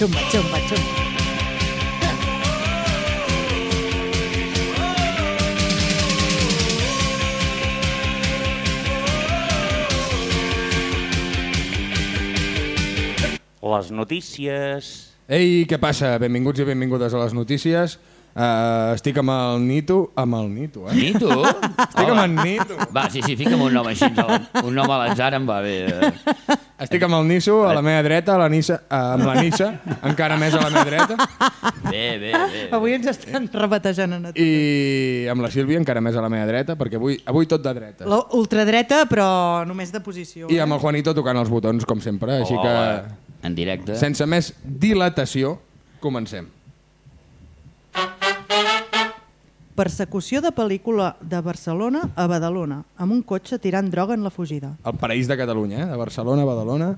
xumba, xumba, xumba. Les notícies... Ei, què passa? Benvinguts i benvingudes a les notícies. Uh, estic amb el Nito, amb el Nito, eh? Nito? Estic amb el Nito. Va, sí, sí, fica'm un nom així, un nom a l'atzar em va bé. eh. Estic amb el Niso, a la meva dreta, a la Nissa, uh, amb la Nissa, encara més a la meva dreta, Bé, bé, bé. Avui ens estan rebatejant a tot. i amb la Sílvia, encara més a la meva dreta, perquè avui, avui tot de dreta. La ultradreta, però només de posició. I amb el Juanito tocant els botons, com sempre, així que, Hola. En directe. sense més dilatació, comencem. Persecució de pel·lícula de Barcelona a Badalona, amb un cotxe tirant droga en la fugida. El paraís de Catalunya, eh? de Barcelona, Badalona,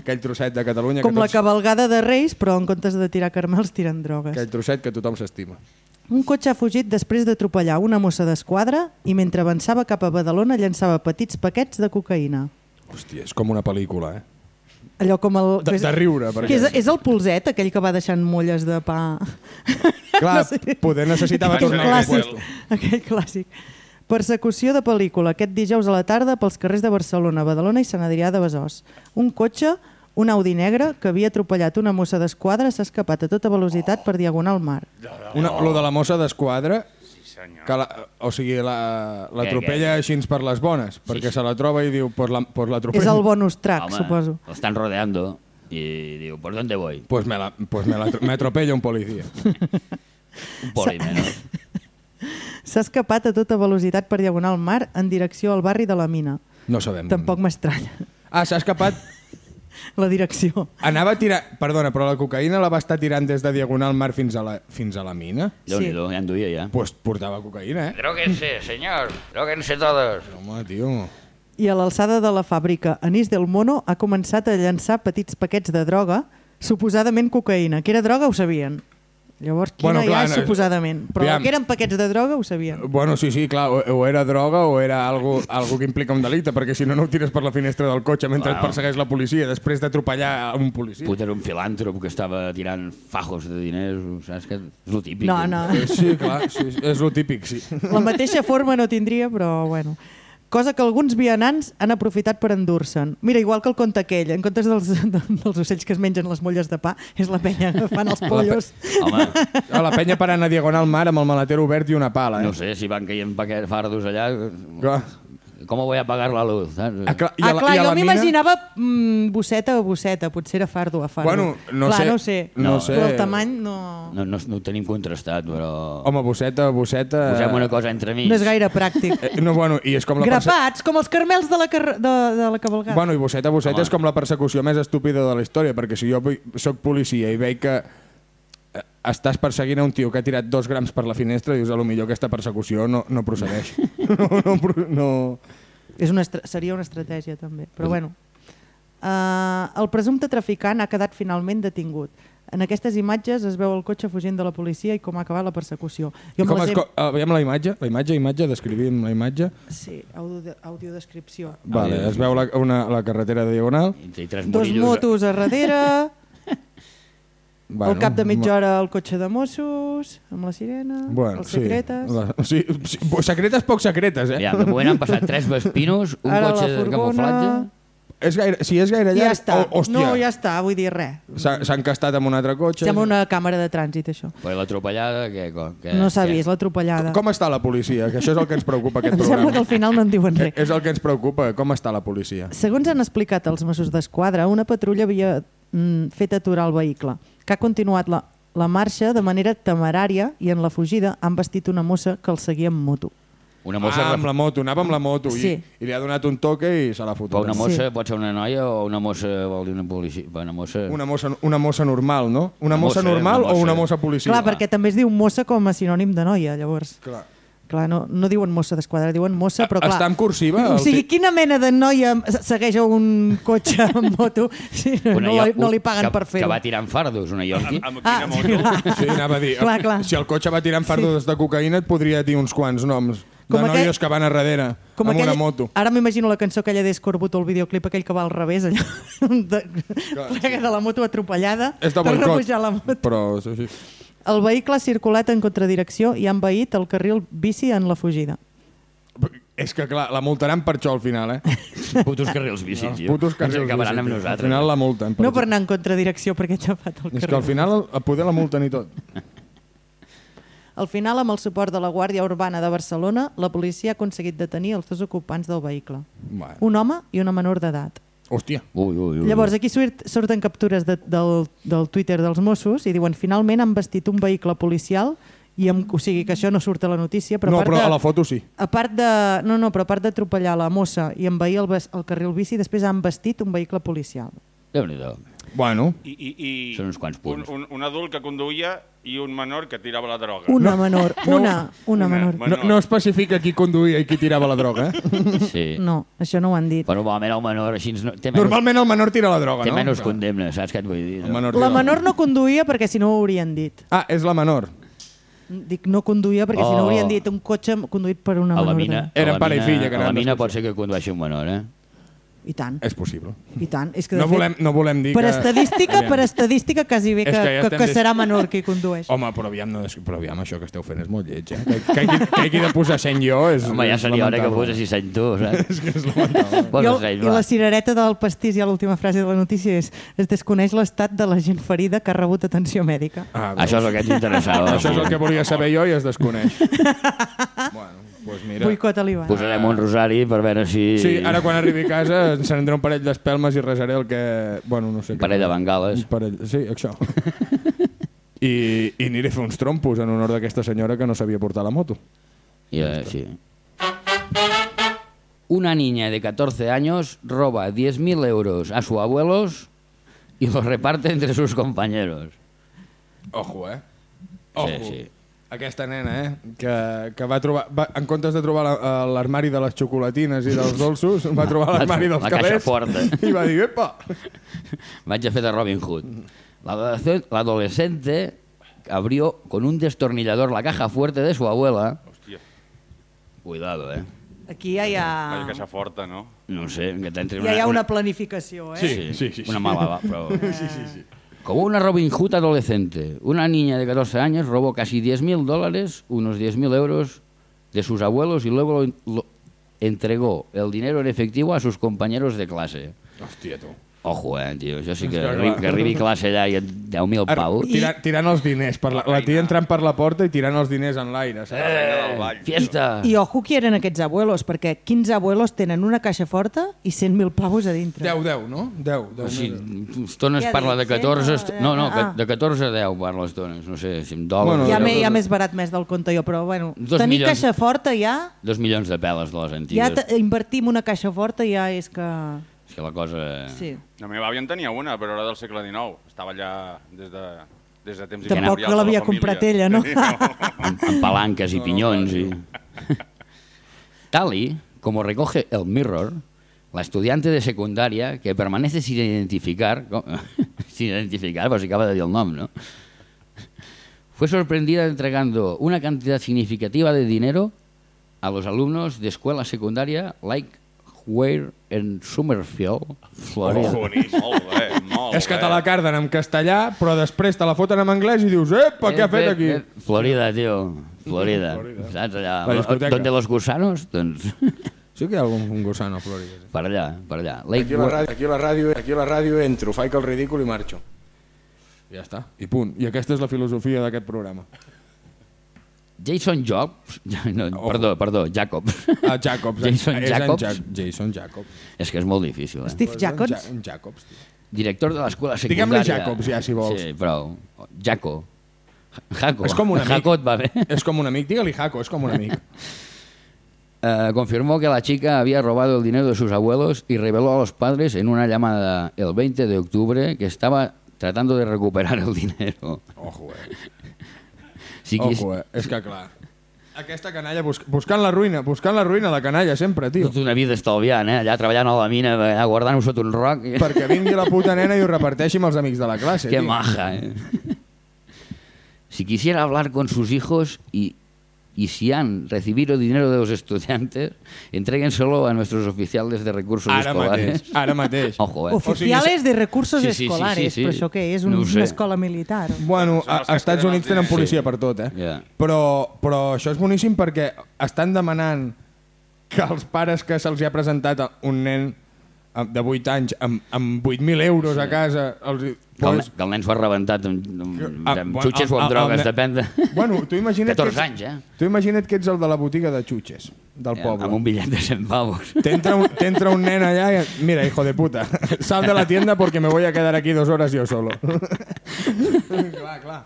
aquell trosset de Catalunya Com que la tots, cavalgada de Reis, però en comptes de tirar carmels tiren drogues. aquell trosset que tothom s'estima. Un cotxe ha fugit després d'atropellar una mossa d'esquadra i mentre avançava cap a Badalona llençava petits paquets de cocaïna. Hòstia, és com una pel·lícula, eh? Allò com el... De- de riure, Que perquè- és, és el polset, aquell que va deixant molles de pa... Clar, poder necessitava aquell tornar a clàssic, aquell clàssic. Persecució de pel·lícula. Aquest dijous a la tarda pels carrers de Barcelona, Badalona i Sant Adrià de Besòs. Un cotxe, un Audi negre, que havia atropellat una mossa d'esquadra, s'ha escapat a tota velocitat per diagonal mar. Una, lo de la mossa d'esquadra, que la, o sigui, la- l'atropella Què, així per les bones, perquè se la troba i diu, pues la, pues És l'atropella. el bonus track, Home, suposo. Lo están rodeando y digo, ¿por dónde voy? Pues me, la, pues me, la, me atropella un policía. Un poli menos. S'ha escapat a tota velocitat per diagonal mar en direcció al barri de la Mina. No sabem. Tampoc m'estranya Ah, s'ha escapat. la direcció. Anava a tirar... Perdona, però la cocaïna la va estar tirant des de Diagonal Mar fins a la, fins a la mina? Déu-n'hi-do, ja en duia ja. Pues portava cocaïna, eh? Droguense, señor, droguense todos. Home, tio... I a l'alçada de la fàbrica Anís del Mono ha començat a llançar petits paquets de droga, suposadament cocaïna. Que era droga ho sabien. Llavors, quina Bueno, clar, ja és no, suposadament. Però aviam. que eren paquets de droga ho sabien. Bueno, sí, sí, clar, o, o era droga o era algo, algo que implica un delicte, perquè si no, no ho tires per la finestra del cotxe mentre Bueno. et persegueix la policia, després d'atropellar un policia. Puta, era un filàntrop que estava tirant fajos de diners, saps que és lo típic. No, no. Eh, Sí, clar, sí, és lo típic, sí. La mateixa forma no tindria, però bueno. Cosa que alguns vianants han aprofitat per endur-se'n. Mira, igual que el conte aquell, en comptes dels, dels ocells que es mengen les molles de pa, és la penya que fan els pollos. Home, A la penya parant a Diagonal Mar amb el maletero obert i una pala, eh? no sé, si van caient fardos allà, Clar. Com voy a pagar la luz? Saps? Ah, clar, i ah, a la, clar, i a jo m'imaginava mm, bosseta a bosseta, potser era fardo a fardo. Bueno, no clar, sé. no sé. No No. sé. Però el tamany no... No, no, no ho tenim contrastat, però... Home, bosseta, bosseta... Posem una cosa entre mig. No és gaire pràctic. Eh, no, bueno, i és com la perse- Grapats, com els carmels de la, car... de, de la cavalgada. Bueno, i bosseta, bosseta Home. és com la persecució més estúpida de la història, perquè si jo sóc policia i veig que estàs perseguint a un tio que ha tirat dos grams per la finestra, dius, a lo millor aquesta persecució no, no procedeix. no, no, no... És una. Seria una estratègia, també. Però bueno. Uh, el presumpte traficant ha quedat finalment detingut. En aquestes imatges es veu el cotxe fugint de la policia i com ha acabat la persecució. I em com les he- eh, veiem la imatge, la imatge, imatge, descrivim la imatge. Sí, audio, audiodescripció. Vale, es veu la, una, la carretera de Diagonal. I Dos motos a darrere, Bueno, al cap de mitja hora el cotxe de Mossos, amb la sirena, Bueno, els secretes... Sí, la, sí, sí, secretes poc secretes, eh? Ja, de moment han passat tres vespinos, un Ara cotxe de camuflatge... És gaire, si és gaire Ja llarg, està. oh, hòstia, no, ja està, vull dir res. s'ha encastat amb un altre cotxe. Sembla una càmera de trànsit, això. Però l'atropellada, què? què No s'ha vist l'atropellada. Com està la policia? Que això és el que ens preocupa aquest Em sembla que programa. al final no en diuen res. És el que ens preocupa, com està la policia. Segons han explicat els Mossos d'Esquadra, una patrulla havia mm, fet aturar el vehicle, que ha continuat la, la marxa de manera temerària i en la fugida han vestit una mossa que el seguia amb moto. Una mossa, ah, amb la moto, anava amb la moto Sí. i, i li ha donat un toque i se l'ha fotut. Però una mossa Sí. pot ser una noia o una mossa vol dir una policia? Una mossa... Una mossa, una mossa normal, no? Una, Una mossa, mossa, normal una o una mossa. mossa policia? Clar, perquè també es diu mossa com a sinònim de noia, llavors. Clar. Clar, no, no diuen mossa d'esquadra, diuen mossa, però clar... Està en cursiva? O sigui, quina mena de noia segueix a un cotxe amb moto si no, no, li, no li paguen que, per Que fer-ho? va tirant fardos, una ionqui. Amb Ah, quina moto? clar. Sí, anava a dir, Clar, clar. si el cotxe va tirant fardos de cocaïna et podria dir uns quants noms. de Com noies aquell- que van a darrere Com amb aquell, una moto. Ara m'imagino la cançó aquella d'Escorbuto, el videoclip aquell que va al revés, allò, de, plega de la moto atropellada, És de per boicot, la moto. però sí, sí. El vehicle ha circulat en contradirecció i ha envaït el carril bici en la fugida. És que, clar, la multaran per això al final, eh? Putos carrils bici, Els tio. putos carrils acabaran bici, amb nosaltres. Al final la multen. No això. per anar en contradirecció perquè ha xapat el És que carril. al final a poder la multen i tot. Al final, amb el suport de la Guàrdia Urbana de Barcelona, la policia ha aconseguit detenir els dos ocupants del vehicle. Bueno. Un home i una menor d'edat. Hòstia. Ui, ui, ui. Llavors, aquí surt, surten captures de, del, del Twitter dels Mossos i diuen finalment han vestit un vehicle policial i amb, o sigui que això no surt a la notícia, però, no, a part però de, a la foto sí. a part de, no, no, però a part d'atropellar la mossa i envair el, el carril bici, després han vestit un vehicle policial. Déu-n'hi-do. Bueno, I, i, i Són uns quants punts. Un, un, un adult que conduïa i un menor que tirava la droga. Una menor, no. una, una Una. menor. Bueno. no, no especifica qui conduïa i qui tirava la droga, eh? Sí. No, això no ho han dit. Però normalment el menor així no, té menys, Normalment el menor tira la droga, té no? menys Però condemna, saps què et vull dir? El No? menor La menor no conduïa perquè si no ho haurien dit. Ah, és la menor. Dic no conduïa perquè si no Oh. haurien dit un cotxe conduït per una A la menor. mina, d'edat. a Eren la pare i mina- filla, que A la mina pot ser que condueixi un menor, eh? I tant, És possible. i tant. És que, No fet, volem, no volem dir per que... estadística, Aviam. per estadística quasi bé És que, que ja que, que serà menor qui condueix. Home, però aviam, no, però aviam, això que esteu fent és molt lleig, eh? Que, que, hagi, que hagi de posar seny jo és Home, ja seria hora que posessis seny tu, saps? És que és lamentable. Seny, I la cirereta del pastís i a l'última frase de la notícia és es desconeix l'estat de la gent ferida que ha rebut atenció mèdica. Ah, Això és el que ens interessava. Això és el que volia saber jo i es desconeix. bueno, doncs mira... Boicot a l'Ivan. Posarem un rosari per veure si... Sí, ara quan arribi a casa encendré un parell d'espelmes i resaré el que... Bueno, no sé Un què. parell de bengales. Un parell... Sí, això. I, I aniré a fer uns trompos en honor d'aquesta senyora que no sabia portar la moto. Y, eh, sí. Una niña de 14 años roba 10.000 euros a sus abuelos y los reparte entre sus compañeros. Ojo, eh? Ojo. Sí, sí. Aquesta nena, eh? Que, que va trobar... Va, en comptes de trobar la- l'armari de les xocolatines i dels dolços, va trobar l'armari dels La caixa calés forta. i va dir, epa! Vaig a fer de Robin Hood. La adolescente- La adolescente abrió con un destornillador la caja fuerte de su abuela. Hòstia, Cuidado, eh. Aquí ja hi ha, vaya caixa forta, no? No sé, que t'entri ja hi ha una planificació, eh? Sí, sí, sí, Una sí. mala, pero... sí, sí, sí. Como una Robin Hood adolescente, una niña de 14 años robó casi 10.000 dólares, unos 10.000 euros, de sus abuelos y luego lo, lo entregó el dinero en efectivo a sus compañeros de clase. Hòstia, tu. Ojo, eh, tio, això sí que, Clar, arri clar. que arribi a classe allà i et 10.000 Ara, pau. tira, tirant els diners. Per la, la tia entrant per la porta i tirant els diners en l'aire. del ball. Fiesta! I ojo qui eren aquests abuelos, perquè 15 abuelos tenen una caixa forta i 100.000 pavos a dintre. 10, 10, no? 10, 10. O sigui, mil. estones ha parla de dit? 14... Cent? est- No, no, Ah. de 14 a 10 parla estones, no sé, si en dòlars... Bueno, ja, m'he, ja més barat més del compte jo, però bueno, Dos tenir milions. caixa forta ja, Dos milions de peles de les ja antigues. invertir en una caixa forta ja és que... Que la cosa... Sí. La meva àvia en tenia una, però era del segle XIX. Estava allà des de, des de temps Tampoc que la l'havia família. comprat ella, no? amb, amb palanques y piñones. Y... Tal y como recoge el Mirror, la estudiante de secundaria que permanece sin identificar, sin identificar, pues acaba de decir el nombre, ¿no? Fue sorprendida entregando una cantidad significativa de dinero a los alumnos de escuela secundaria Like Ware en Summerfield, Florida. Oh, bonic, molt bé, molt És que bé. te la carden en castellà, però després te la foten en anglès i dius, epa, què ha fet aquí? Eh, Florida, tío. Florida. Florida. Saps allà? ¿Dónde los gusanos? Doncs Sí que hi ha algun un gusano a Florida. sí. per allà, per allà. Lake Aquí la ràdio, aquí la ràdio, aquí a la ràdio entro, faig el ridícul i marxo. Ja està, i punt. I aquesta és la filosofia d'aquest programa. Jason Jobs, no, Ojo. perdó, perdó, Jacobs. Ah, Jacobs. Jason és Jacobs. Jac Jason Jacobs. És que és molt difícil, eh? Steve Jacobs? En, Ja Jacobs, tio. Director de l'escola Diguem-li secundària. Jacobs, ja, si vols. Sí, prou. Jaco. Jaco. És com un amic. Jaco et va bé. És com un amic, digue-li Jaco, és com un amic. Eh, confirmó que la chica había robado el dinero de sus abuelos y reveló a los padres en una llamada el 20 de octubre que estaba tratando de recuperar el dinero. Ojo, eh. Si quis... Ojo, eh. És que clar. Aquesta canalla, bus buscant la ruïna, buscant la ruïna, la canalla, sempre, tio. Tota una vida estalviant, eh? Allà treballant a la mina, allà guardant-ho sota un roc. Perquè vingui la puta nena i ho reparteixi amb els amics de la classe, Qué tio. maja, eh. Si quisiera hablar con sus hijos y y si han recibido dinero de los estudiantes, entréguenselo a nuestros oficiales de recursos Ara escolares. mateix, ara mateix. Ojo, eh? Oficiales de recursos Sí, sí, sí, escolares, sí, sí. però això què és? Un, No una escola militar? Bueno, a, a Estats tenen Units tenen policia per tot, eh? Ja. Però, però això és boníssim perquè estan demanant que els pares que se'ls hi ha presentat a un nen amb- de 8 anys amb, amb 8.000 euros a casa... Els, Que el, que el nen s'ho ha rebentat amb, amb, Ah, amb bueno, xutxes o amb el- drogues, el- depèn de... Bueno, tu imagina't 14 que ets, anys, eh? Tu imagina't que ets el de la botiga de xutxes del poble. Amb un bitllet de 100 pavos. T'entra un, un nen allà i... Mira, hijo de puta, sal de la tienda porque me voy a quedar aquí dos horas yo solo. clar, clar.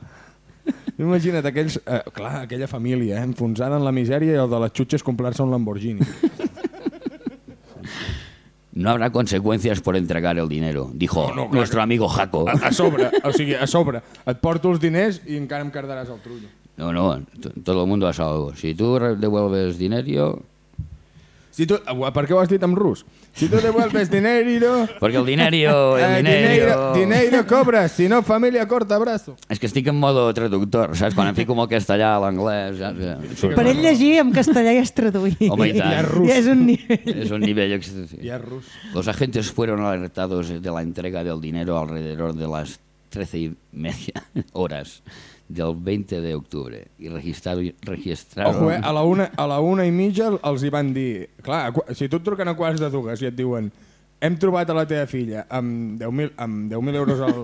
Imagina't aquells, eh, clar, aquella família, eh, enfonsada en la misèria i el de les xutxes comprar-se un Lamborghini. No habrá consecuencias por entregar el dinero, dijo No, no, nuestro amigo Jaco. A, a sobre, o sigui, a sobre. Et porto els diners i encara em cardaràs el trullo. No, no, todo el mundo a salvo. Si tú devuelves dinero... Si tu, eh, per què ho has dit en rus? Si tu devuelves dinero... Porque el dinero, el eh, dinero... dinero, dinero cobras, si no, familia corta brazo. És que estic en modo traductor, saps? Quan em fico el castellà a l'anglès... Ja, ja, surt- Per ell llegir en castellà i és traduir. Home, i tant. I és rus. I és un nivell. És un nivell... ex- I és rus. Los agentes fueron alertados de la entrega del dinero alrededor de las 13 y media horas del 20 de octubre y registrado, registraron... Ojo, eh? a, la una, a la una i mitja els hi van dir... Clar, si tu et truquen a quarts de dues i et diuen hem trobat a la teva filla amb 10.000 amb 10.000 euros al...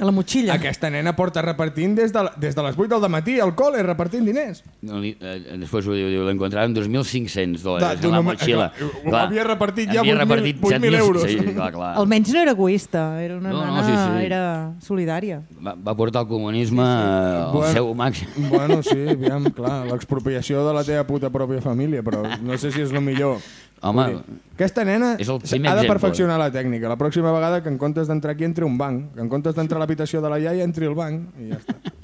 A la motxilla. Aquesta nena porta repartint des de, des de les 8 del matí al col·le, repartint diners. No, li- eh, después ho diu, diu, lo encontraron 2.500 dólares Da- en la clar, ho havia repartit ja havia 8.000 repartit 8.000 7.000 euros. Sí, clar, clar. Almenys no era egoista, era una No, no, nana, sí, sí. era solidària. Va, va portar el comunisme eh, al Bueno. seu màxim. Bueno, sí, aviam, clar, l'expropiació de la teva puta pròpia família, però no sé si és el millor. Home, aquesta nena és el ha primer de exemple. perfeccionar la tècnica. La pròxima vegada que en comptes d'entrar aquí entri un banc, que en comptes d'entrar a l'habitació de la iaia entri al banc i ja està.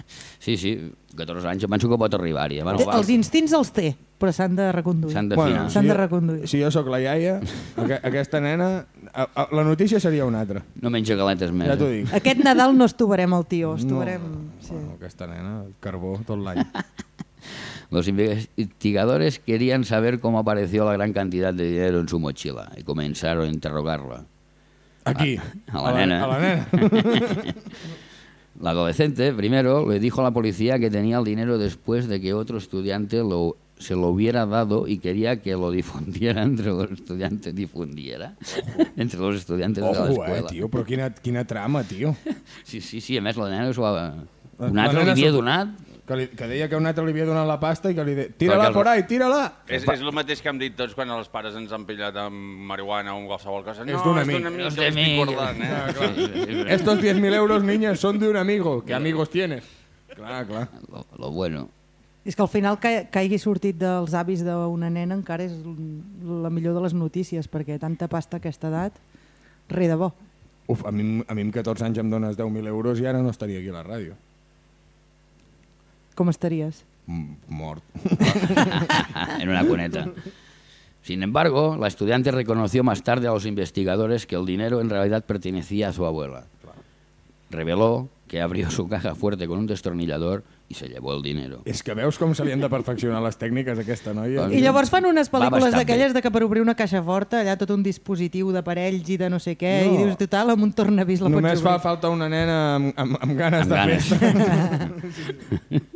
Sí, sí, 14 anys, penso que pot arribar-hi. Bueno, Té, va, els instints els té, però s'han de reconduir. S'han d'afinar. S'han si de reconduir. Si jo sóc la iaia, aqu aquesta nena... A, a, la notícia seria una altra. No menja galetes més. Ja t'ho eh? dic. Aquest Nadal no estovarem el tió, estovarem... Sí. Bueno, aquesta nena, carbó tot l'any. Los investigadores querían saber cómo apareció la gran cantidad de dinero en su mochila y comenzaron a interrogarla. Aquí. A la nena. A la nena. La adolescente primero le dijo a la policía que tenía el dinero después de que otro estudiante lo, se lo hubiera dado y quería que lo difundiera entre los estudiantes. ¿Difundiera? entre los estudiantes de la Ojo, eh, escuela. tio, però quina, quina trama, tio. Sí, sí, sí, a més la nena s'ho ha... La- Un la altre li havia donat Que, li, que deia que un altre li havia donat la pasta i que li deia tira-la el- por ahí, tira-la! És, és el mateix que hem dit tots quan els pares ens han pillat amb marihuana o amb qualsevol cosa. No, És d'un amic. És d'un amic, que guardant, eh? Ah, clar. Sí, sí, sí. Estos 10.000 euros, niñas, son de un amigo. ¿Qué amigos tienes? Clar, clar. Lo, lo bueno. És que al final que, que hagi sortit dels avis d'una nena encara és la millor de les notícies, perquè tanta pasta a aquesta edat, re de bo. Uf, a mi, a mi amb 14 anys em dones 10.000 euros i ara no estaria aquí a la ràdio. Com estaries? M mort. en una cuneta. Sin embargo, la estudiante reconoció más tarde a los investigadores que el dinero en realidad pertenecía a su abuela. Reveló que abrió su caja fuerte con un destornillador y se llevó el dinero. És que veus com han de perfeccionar les tècniques aquesta noia? I llavors fan unes pel·lícules d'aquelles de que per obrir una caixa forta, allà tot un dispositiu d'aparells i de no sé què, No. i dius, total, amb un tornavís la Només pots fa obrir. falta una nena amb, amb, amb ganes Amb de ganes. festa.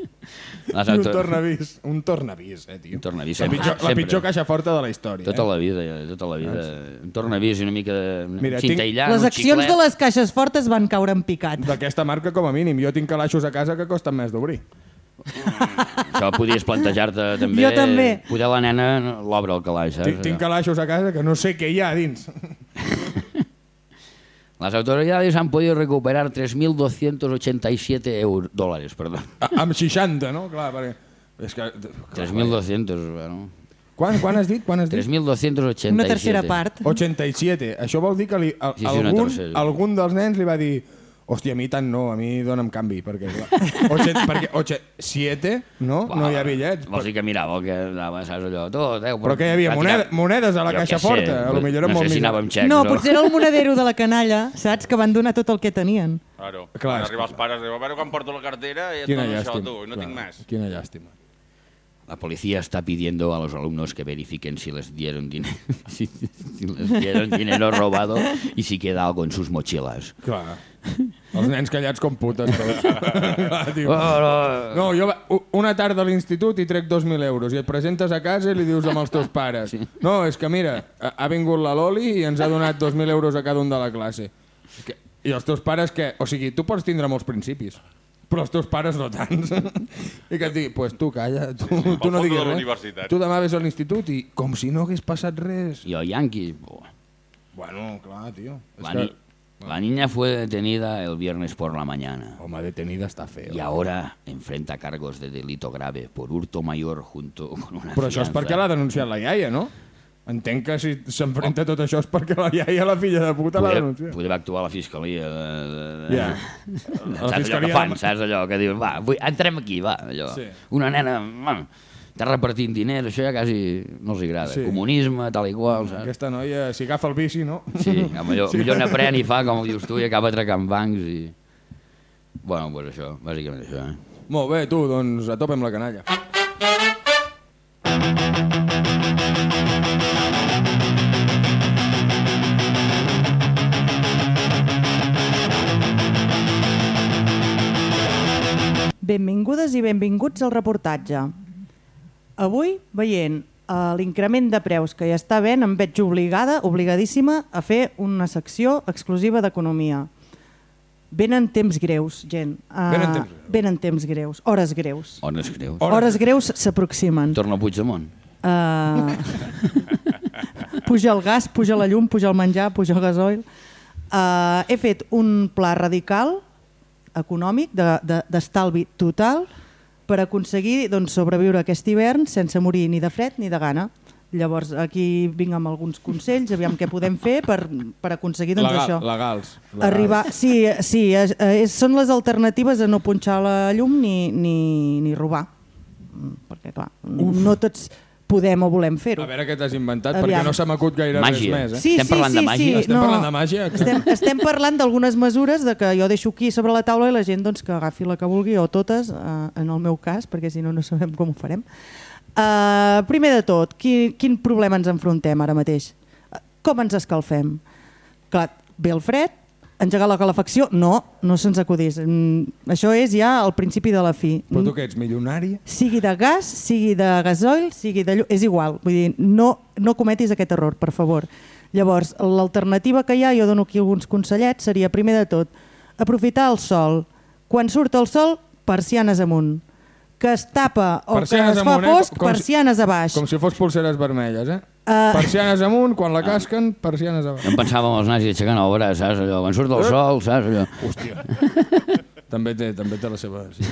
Les I un autor- tornavís. Un tornavís, eh, tio. Un tornavís, La sempre. pitjor, la Sempre. pitjor caixa forta de la història. Tota eh? la vida, tota la vida. Un tornavís i una mica de Mira, cinta tinc- aïllant, Les accions xiclet. de les caixes fortes van caure en picat. D'aquesta marca, com a mínim. Jo tinc calaixos a casa que costen més d'obrir. Això podries plantejar-te també. Jo també. Poder la nena l'obre al calaix, saps? Tinc, tinc calaixos a casa que no sé què hi ha a dins. Las autoridades han podido recuperar 3.287 euros, dólares, perdón. A, amb 60, no? Clar, perquè... És que... 3.200, bueno. Quan, quan has dit? Quan has dit? 3.287. Una tercera part. 87. Això vol dir que li, a, Sí, sí, algun, tercera. algun dels nens li va dir hòstia, a mi tant no, a mi dona'm canvi, perquè, oche, perquè oche, siete, no? no hi ha bitllets. Vols dir que mirava que anava, saps allò, tot, eh? Però que hi havia moneda, monedes a la Jo caixa forta, a lo millor era no molt sé si millor. amb xecs No, o- potser era el monedero de la canalla, saps? Que van donar tot el que tenien. Claro. Clar, Quan és arriba els pares, diu, a veure quan porto la cartera i et Quina dono això, tu, i no clar, tinc més. Quina llàstima. la policía está pidiendo a los alumnos que verifiquen si les dieron dinero, si, si les dieron dinero robado y si queda algo en sus mochilas. Clar. Els nens callats com putes. Oh, No, jo va- una tarda a l'institut i trec 2.000 euros i et presentes a casa i li dius amb els teus pares. No, és que mira, ha, vingut la Loli i ens ha donat 2.000 euros a cada un de la classe. Que, I els teus pares que... O sigui, tu pots tindre molts principis, però els teus pares no tants. I que et digui, pues tu calla, tu, tu no diguis res. Tu demà ves a l'institut i com si no hagués passat res. El Yankee, buah. Bueno, clar, tio. És la, que... la niña fue detenida el viernes por la mañana. Home, detenida està feo. Y ahora enfrenta cargos de delito grave por hurto mayor junto con una Però això és fianza. perquè l'ha denunciat la iaia, no? Entenc que si s'enfrenta tot això és perquè la iaia, la filla de puta, l'ha Podria, denunciat. podria actuar la fiscalia. De, de, de, Ja. Saps La allò que fiscalia... fan, saps allò que diuen, va, vull, entrem aquí, va, allò. Sí. Una nena, bueno, està repartint diners, això ja quasi no els agrada. Sí. Comunisme, tal i qual, saps? Aquesta noia, si agafa el bici, no? Sí, a millor, millor n'aprèn i fa, com dius tu, i acaba atracant bancs i... Bueno, doncs pues això, bàsicament això, eh? Molt bé, tu, doncs a tope amb la canalla. Benvingudes i benvinguts al reportatge. Avui, veient eh, l'increment de preus que hi està havent, em veig obligada, obligadíssima, a fer una secció exclusiva d'economia. Venen temps greus, gent. Uh, Venen temps greus. Venen temps greus, hores greus. Hores greus. Hores greus s'aproximen. Torna a Puigdemont. Uh, puja el gas, puja la llum, puja el menjar, puja el gasoil. Uh, he fet un pla radical econòmic de- de- d'estalvi de, total per aconseguir doncs, sobreviure aquest hivern sense morir ni de fred ni de gana. Llavors aquí vinc amb alguns consells, aviam què podem fer per, per aconseguir doncs, Legal, això. legals. legals. Arribar, sí, sí és, és, són les alternatives a no punxar la llum ni, ni, ni robar. Mm, Perquè, clar, no tots podem o volem fer-ho. A veure què t'has inventat, Aviam. perquè no se m'acut gaire Màgia. res més. Eh? Sí, Estem sí, parlant sí, de màgia? Sí, Estem no. parlant de màgia? Estem, estem parlant d'algunes mesures de que jo deixo aquí sobre la taula i la gent doncs, que agafi la que vulgui, o totes, eh, en el meu cas, perquè si no, no sabem com ho farem. Uh, primer de tot, qui, quin problema ens enfrontem ara mateix? Uh, com ens escalfem? Clar, ve el fred, engegar la calefacció? No, no se'ns acudís. Mm, això és ja el principi de la fi. Però tu què ets, milionari? Sigui de gas, sigui de gasoil, sigui de llum, és igual. Vull dir, no, no cometis aquest error, per favor. Llavors, l'alternativa que hi ha, jo dono aquí alguns consellets, seria, primer de tot, aprofitar el sol. Quan surt el sol, persianes amunt. Que es tapa o Persianes que es fa amunt, eh? fosc, Com si- persianes a baix. Com si fos pulseres vermelles, eh? Ah. Persianes amunt, quan la casquen, persianes amunt. Em pensava en els nazis aixecant el braç, saps? Allò, quan surt el sol, saps? Allò. Hòstia. també, té, també té la seva... Sí.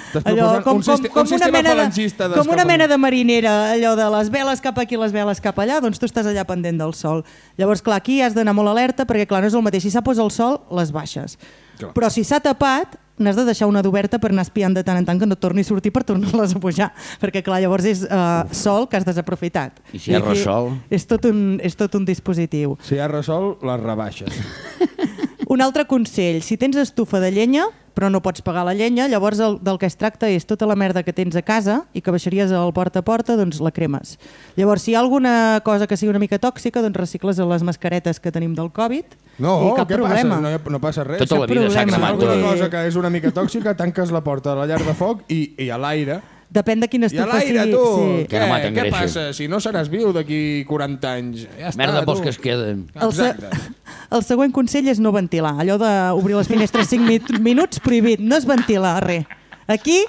Estàs allò, com, un, com, com, un una sistema mena de, com una mena de marinera, allò de les veles cap aquí, les veles cap allà, doncs tu estàs allà pendent del sol. Llavors, clar, aquí has d'anar molt alerta perquè, clar, no és el mateix. Si s'ha posat el sol, les baixes. Clar. Però si s'ha tapat, n'has de deixar una d'oberta per anar espiant de tant en tant que no torni a sortir per tornar-les a pujar. Perquè, clar, llavors és uh, sol que has desaprofitat. I si hi ha aquí ressol? És tot, un, és tot un dispositiu. Si hi ha ressol, les rebaixes. Un altre consell, si tens estufa de llenya, però no pots pagar la llenya, llavors el, del que es tracta és tota la merda que tens a casa i que baixaries al porta a porta, doncs la cremes. Llavors, si hi ha alguna cosa que sigui una mica tòxica, doncs recicles les mascaretes que tenim del Covid No, i cap què problema. passa? No, ha- no passa res. Tota la vida s'ha problema. Si hi ha cremat alguna dir- cosa que és una mica tòxica, tanques la porta de la llar de foc i, i a l'aire. Depèn de quina I a estufa l'aire, sigui. tu! Sí. Que no Què, què passa? Si no seràs viu d'aquí 40 anys. Ja està, Merda pels tu. que es queden. El, se el següent consell és no ventilar. Allò d'obrir les finestres 5 mi minuts, prohibit. No es ventila res. Aquí,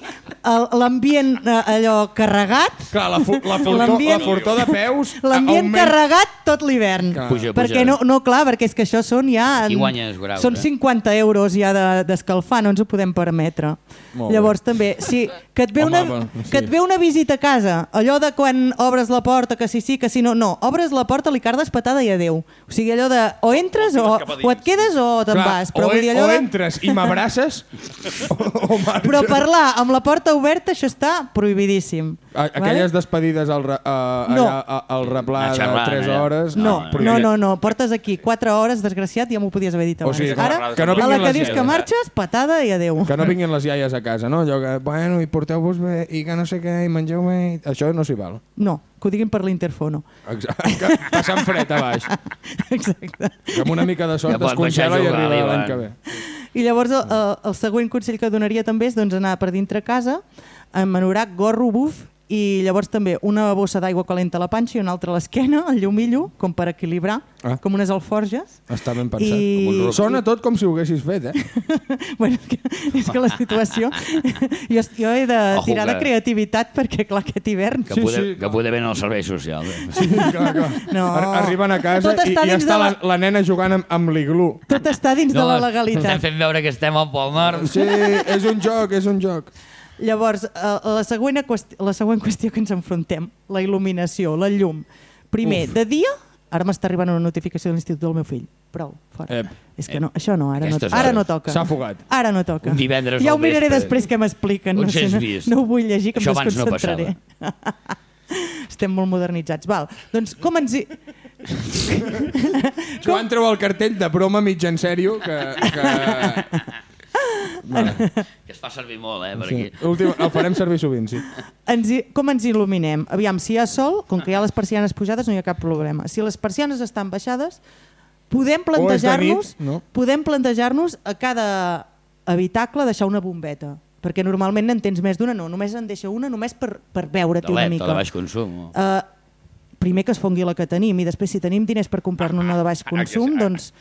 l'ambient eh, allò carregat, Clar, la, fu la, furtó, la furtó de peus... l'ambient augmenta- carregat tot l'hivern. Perquè no, no, clar, perquè és que això són ja... Aquí guanyes graus, Són eh? 50 euros ja de- d'escalfar, no ens ho podem permetre. Molt bé. Llavors també, si que et, ve Home, una, sí. que et ve una visita a casa, allò de quan obres la porta, que si sí, que si no, no, obres la porta, li cardes patada i adeu. O sigui, allò de o entres o, o et quedes o te'n vas. Però, o, vull dir, o allò de, entres i m'abraces o, o marxes. però per Parlar amb la porta oberta, això està prohibidíssim. A, aquelles despedides al, re, a, No. allà, a, al replà de xerrant, 3 allà. hores... No, Ah, no, no, no, portes aquí 4 hores, desgraciat, ja m'ho podies haver dit O abans. sigui, que- Ara, que no a la que dius que iaies. marxes, patada i adeu. Que no vinguin les iaies a casa, no? Allò que, bueno, i porteu-vos bé, i que no sé què, i mengeu bé... Això no s'hi val. No, que ho diguin per l'interfono. Exacte. Que Passant fred a baix. Exacte. Que amb una mica de sort Ja es congela i arriba l'any que ve. I llavors el, el, el següent consell que donaria també és doncs, anar per dintre casa amb anorac, gorro, buf i llavors també una bossa d'aigua calenta a la panxa i una altra a l'esquena, el llumillo, com per equilibrar, Ah. com unes alforges. Està ben pensat. I- Com un. Sona tot com si ho haguessis fet, eh? bueno, és que, és que la situació... jo, jo he de Ojo, tirar de que- creativitat perquè, clar, aquest hivern... Que, Sí, poder, sí. que poder venir al servei social. Eh? Sí, clar, clar. No. Ar Arriben a casa Tot i, està i dins està de la... la- la nena jugant amb, amb l'iglú. Tot està dins de la Estem legalitat. fent veure que estem al Pol Nord. Sí, és un joc, és un joc. Llavors, eh, la, següent qüestió, la següent qüestió que ens enfrontem, la il·luminació, la llum. Primer, Uf. de dia, ara m'està arribant una notificació de l'institut del meu fill. Prou, fora. Ep. És que no, això no, ara, no, ara hores. no toca. S'ha fugat. Ara no toca. Un divendres Ja ho miraré vespre. després què m'expliquen. No, sé, no, no ho vull llegir, que Això em abans no desconcentraré. Estem molt modernitzats. Val. Doncs com ens hi... Joan treu el cartell de broma mig en sèrio que... que... Vale. Es fa servir molt, eh, per Sí. aquí. Últim, el farem servir sovint, sí. Ens hi, com ens il·luminem? Aviam, si hi ha sol, com que hi ha les persianes pujades, no hi ha cap problema. Si les persianes estan baixades, podem plantejar-nos nit, no? podem plantejar-nos a cada habitacle deixar una bombeta. Perquè normalment en tens més d'una, no, només en deixa una, només per, per veure't De una mica. de baix consum. Uh, primer que es fongui la que tenim i després si tenim diners per comprar-ne una de baix consum, doncs...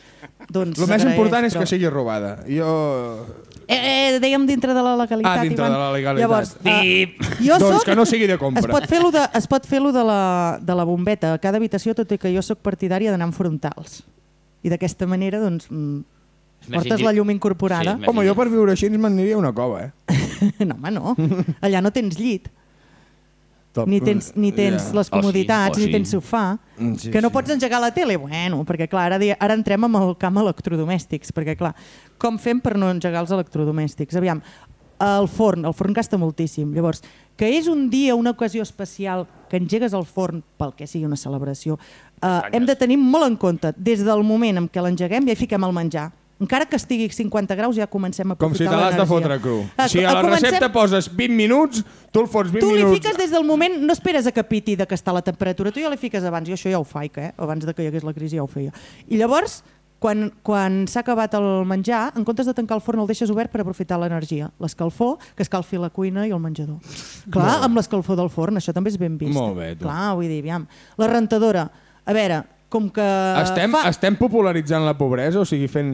doncs El més important és però- que sigui robada. Jo... Eh, eh, dèiem dintre de la legalitat, Ah, dintre Ivan. de la legalitat. Llavors, uh, jo Doncs soc... que no sigui de compra. Es pot fer lo de, es pot fer lo de, la, de la bombeta a cada habitació, tot i que jo sóc partidària d'anar en frontals. I d'aquesta manera, doncs, mm, portes la llum incorporada. Sí, Home, jo per viure així me'n aniria a una cova, eh? no, home, no. Allà no tens llit, Top. ni tens, ni tens Ja. les comoditats, O sí, o ni sí. tens sofà. Mm, sí, que no sí. pots engegar la tele? Bueno, perquè clar, ara, ara entrem amb el camp electrodomèstics, perquè clar, com fem per no engegar els electrodomèstics? Aviam, el forn, el forn gasta moltíssim. Llavors, que és un dia, una ocasió especial que engegues el forn pel que sigui una celebració, eh, hem de tenir molt en compte, des del moment en què l'engeguem ja hi fiquem el menjar. Encara que estigui a 50 graus ja comencem a Com si aprofitar te l'has de l'energia. fotre cru. Ah, Si a la comencem- recepta poses 20 minuts, tu el fots 20 Tu li minuts. fiques des del moment, no esperes a que piti de que està la temperatura, tu ja li fiques abans, jo això ja ho faig, eh? abans de que hi hagués la crisi ja ho feia. I llavors, quan, quan s'ha acabat el menjar, en comptes de tancar el forn el deixes obert per aprofitar l'energia. L'escalfor, que escalfi la cuina i el menjador. Clar, amb l'escalfor del forn, això també és ben vist. Molt bé, tu. Clar, vull dir, aviam. La rentadora, a veure, com que... Estem, fa... estem popularitzant la pobresa, o sigui, fent...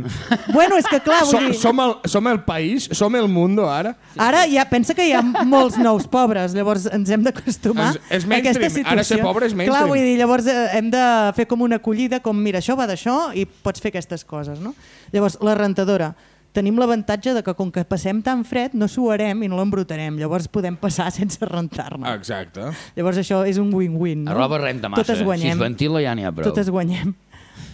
Bueno, és que clar, vull Som, dir... som, el, som el país, som el mundo ara. Ara ja pensa que hi ha molts nous pobres, llavors ens hem d'acostumar a aquesta situació. Ara ser pobre és Clar, mainstream. vull dir, llavors eh, hem de fer com una acollida, com mira, això va d'això i pots fer aquestes coses, no? Llavors, la rentadora, tenim l'avantatge de que com que passem tan fred no suarem i no l'embrutarem, llavors podem passar sense rentar-ne. Exacte. Llavors això és un win-win, no? La roba renta massa. Totes eh? Si guanyem. es ventila ja n'hi ha prou. Totes guanyem.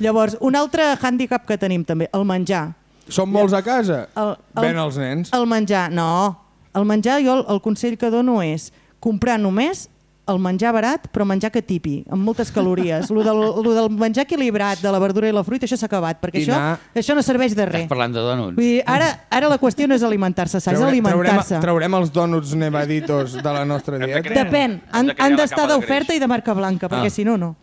Llavors, un altre hàndicap que tenim també, el menjar. Som molts a casa? El- el- Ven els nens. El menjar, no. El menjar, jo el, el consell que dono és comprar només el menjar barat, però menjar que tipi, amb moltes calories. Lo del, lo del menjar equilibrat, de la verdura i la fruita, això s'ha acabat, perquè I això, això no serveix de res. Estàs parlant de donuts. Vull dir, ara, ara la qüestió no és alimentar-se, s'ha Traure- alimentar-se. traurem, traurem els dònuts nevaditos de la nostra dieta. Depèn, han, d'estar capa de d'oferta i de marca blanca, perquè Ah. si no, no.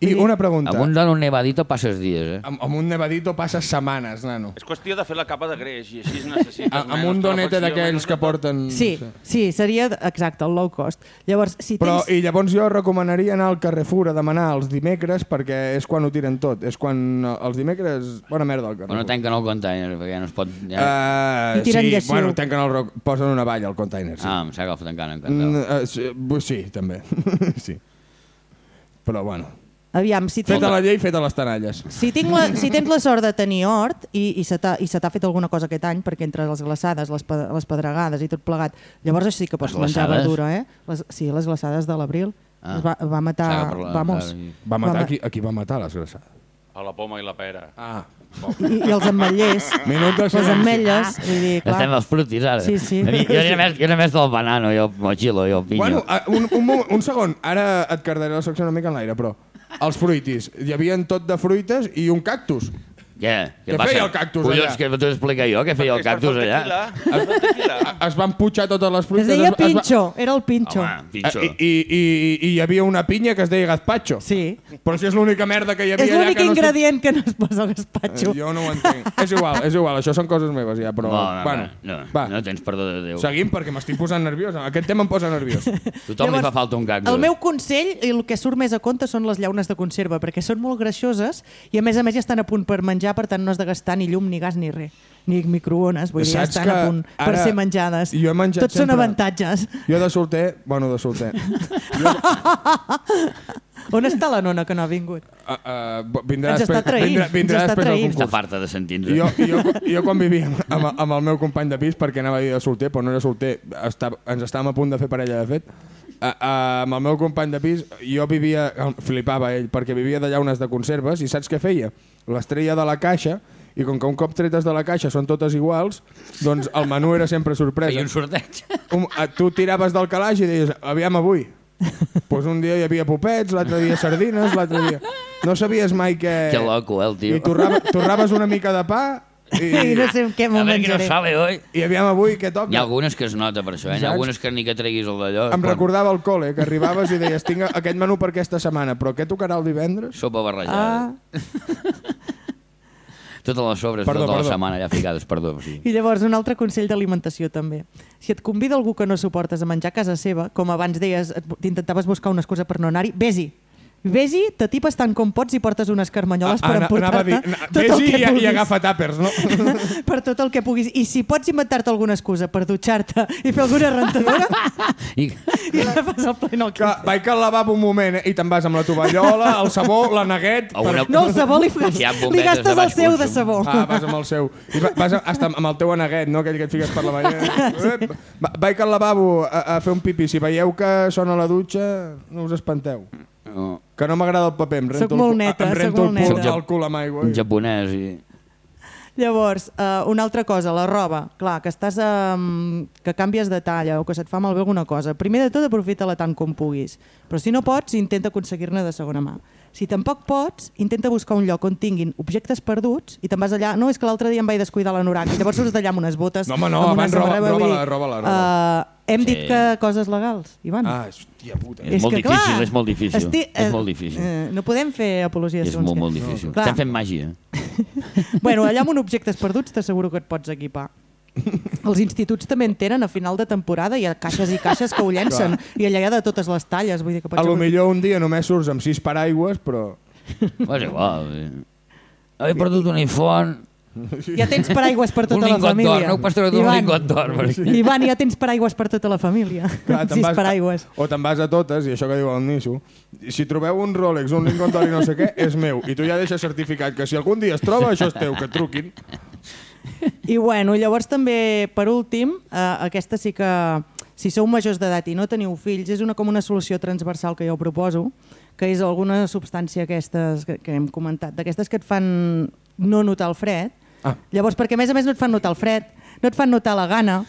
I una pregunta. Amb un don nevadito passes dies, eh? Amb, amb un nevadito passes setmanes, nano. És qüestió de fer la capa de greix i així necessites A, amb menys un donete d'aquells que porten... Sí, sí, seria, exacte, el low cost. Llavors, si Però, tens... i llavors jo recomanaria anar al Carrefour a demanar els dimecres perquè és quan ho tiren tot. És quan eh, els dimecres... Bona merda al Però Carrefour. no tanquen el container, perquè ja no es pot... Ja... Uh, I tiren sí, lleixiu. bueno, tanquen el roc, posen una valla al container, sí. Ah, em sembla que el tancant Mm, uh, sí, sí, també. sí. Però bueno, Aviam, si tens... feta la llei, feta les tanalles. Si, tinc la, si tens la sort de tenir hort i, i se t'ha fet alguna cosa aquest any, perquè entre les glaçades, les, pe- les pedregades i tot plegat, llavors això sí que pots Les menjar glaçades? verdura, eh? Les, sí, les glaçades de l'abril. Ah. Ah. Va, va matar... La- Vamos. per- Va matar Va qui, a qui va matar les glaçades? A la poma i la pera. Ah, I, i els ametllers. minut de Les ametlles, vull dir, Estem als frutis, ara. Sí, sí. Mi, jo, era més, jo era més del banano, jo el mochilo, jo el pinyo. Bueno, ah, un, un, un segon, ara et cardaré la secció una mica en l'aire, però els fruitis, hi havia tot de fruites i un cactus. Què? Què feia el cactus Collons, allà? que t'ho explica jo, què feia el És cactus allà? És tequila. Es van putxar totes les Es fruites. deia es, va- era el pinxo. Home, pinxo. I, i, i, I hi havia una pinya que es deia gazpacho. Sí. Però si és l'única merda que hi havia És allà l'únic que no es- ingredient que no es posa al gaspatxo. Eh, Jo no ho entenc. és igual, és igual, això són coses meves ja, però... No, no, bueno, no, va, no tens perdó de Déu. seguim perquè m'estic posant nerviós. Aquest tema em posa nerviós. Tothom li fa falta un cactus. El meu consell, i el que surt més a compte, són les llaunes de conserva, perquè són molt greixoses i a més a més ja estan a punt per menjar, per tant no has de gastar ni llum, ni gas, ni res. Ni microones, vull dir, Saps estan a punt per ser menjades. jo he menjat Tots són sempre- avantatges. Jo de solter, bueno, de solter, On està la nona que no ha vingut? uh, uh, vindrà Ens està després, traint, vindrà, vindrà ens està després traint. Està farta de sentir-nos. Jo, jo, jo quan vivia amb, amb, amb el meu company de pis, perquè anava a dir de solter, però no era solter, estava, ens estàvem a punt de fer parella, de fet, uh, uh, amb el meu company de pis, jo vivia, flipava ell, perquè vivia de llaunes de conserves, i saps què feia? L'estrella de la caixa, i com que un cop tretes de la caixa són totes iguals, doncs el menú era sempre sorpresa. Feia un sorteig. un, a, tu tiraves del calaix i deies, aviam avui. pues un dia hi havia popets, l'altre dia sardines, l'altre dia... No sabies mai què... Que loco, eh, el tio. I torrava, torraves una mica de pa i, I no sé què A m'ho veure què nos menjaré. sale hoy. i aviam avui què toca. Hi ha algunes que es nota per això, eh? Hi ha algunes que ni que treguis el d'allò. Em quan- recordava el col·le, que arribaves i deies, tinc aquest menú per aquesta setmana, però què tocarà el divendres? Sopa barrejada. Ah, Totes les sobres Perdó, tota la perdó. setmana ja ficades, perdó. Sí. I llavors, un altre consell d'alimentació també. Si et convida algú que no suportes a menjar a casa seva, com abans deies, t'intentaves buscar una excusa per no anar-hi, vés-hi. Vés-hi, t'atipes tant com pots i portes unes carmanyoles per Ah, dir, emportar-te na- tot el Vés-hi que i, i agafa tàpers, no? per tot el que puguis. I si pots inventar-te alguna excusa per dutxar-te i fer alguna rentadora, I, i la fas al plen al que vaig al lavabo un moment eh, i te'n vas amb la tovallola, el sabó, la neguet... A una- No, el sabó li, ha li de gastes el seu de consum. sabó. Ah, vas amb el seu. I va- vas a, hasta amb el teu aneguet, no? Aquell que et fiques per la banya. Ep, va- Vaig al lavabo a, a fer un pipi. Si veieu que sona la dutxa, no us espanteu. no, Que no m'agrada el paper. Em Soc rento molt el, cu- neta, em soc rento molt el, cul, neta. el cul amb aigua. en japonès i... Llavors, uh, una altra cosa, la roba. Clar, que estàs um, que canvies de talla o que se't fa malbé alguna cosa. Primer de tot, aprofita-la tant com puguis. Però si no pots, intenta aconseguir-ne de segona mà. Si tampoc pots, intenta buscar un lloc on tinguin objectes perduts i te'n vas allà... No, és que l'altre dia em vaig descuidar l'anorac i llavors surts d'allà amb unes botes... No, home, no, abans roba- samarreta, vull roba-la, dir, roba-la, roba-la. Uh, hem Sí. dit que coses legals, Ivan. Ah, hòstia puta. És molt que, difícil, és molt difícil. És eh, molt difícil. Eh, no podem fer apologia És molt, molt difícil. Clar. Estem fent màgia. Bueno, allà amb un objectes perduts t'asseguro que et pots equipar. Els instituts també en tenen a final de temporada hi ha caixes i caixes que ho llencen i allà hi ha de totes les talles vull dir que A lo millor un dia només surts amb sis paraigües, però... És igual. eh. He perdut un iPhone, ja tens paraigües per un tota la lingot d'or. família No heu pas tregut un lingot d'or. perquè- Ivan, ja tens paraigües per tota la família Clar, sis vas- paraigües O te'n vas a totes, i això que diu el Niso, i si trobeu un Rolex, un lingot d'or i no sé què, és meu. I tu ja deixes certificat que si algun dia es troba, això és teu, que et truquin. I bueno, llavors també, per últim, eh, aquesta sí que, si sou majors d'edat i no teniu fills, és una com una solució transversal que jo proposo, que és alguna substància aquestes que, que hem comentat, d'aquestes que et fan no notar el fred. Ah. Llavors, perquè a més a més no et fan notar el fred, no et fan notar la gana,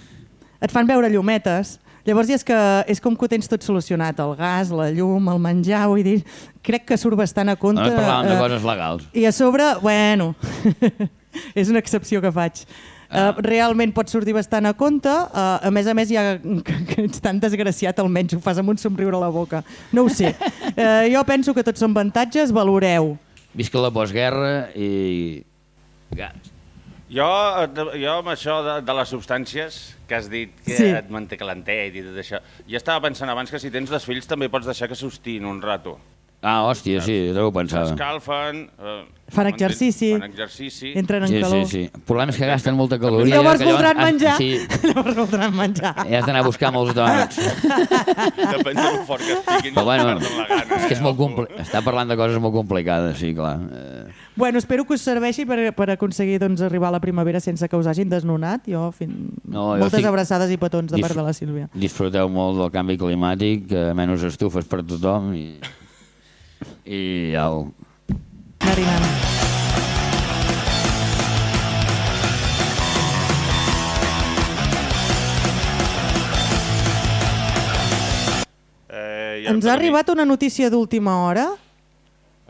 et fan veure llumetes, Llavors és que és com que ho tens tot solucionat, el gas, la llum, el menjar, vull dir, crec que surt bastant a compte. No parlàvem de eh, coses legals. i a sobre, bueno, és una excepció que faig. Uh, realment pot sortir bastant a compte, uh, a més a més ja que, que ets tan desgraciat almenys ho fas amb un somriure a la boca. No ho sé. Uh, jo penso que tots són avantatges, valoreu. Visca la postguerra i... Gas. Jo, jo amb això de, de les substàncies que has dit que Sí. et manté calentet i tot això, jo estava pensant abans que si tens dos fills també pots deixar que s'hostin un rato. Ah, hòstia, sí, jo ho pensava. S'escalfen... Eh, Fan exercici. Fan exercici. Entren en Sí, sí, calor. sí. El problema és que gasten molta caloria. Llavors que voldran has- menjar. Sí, Llavors voldran menjar. i has d'anar a buscar molts donuts. Depèn del fort que estiguin. Però bueno, la gana, és que és eh, molt compli... Està parlant de coses molt complicades, sí, clar. Eh, Bueno, espero que us serveixi per, per aconseguir doncs, arribar a la primavera sense que us hagin desnonat. Jo, fin... No, jo Moltes estic- abraçades i petons de part de la Sílvia. disfruteu molt del canvi climàtic, eh, menys estufes per tothom i, i au. Marimana. Eh, ens ha arribat una notícia d'última hora.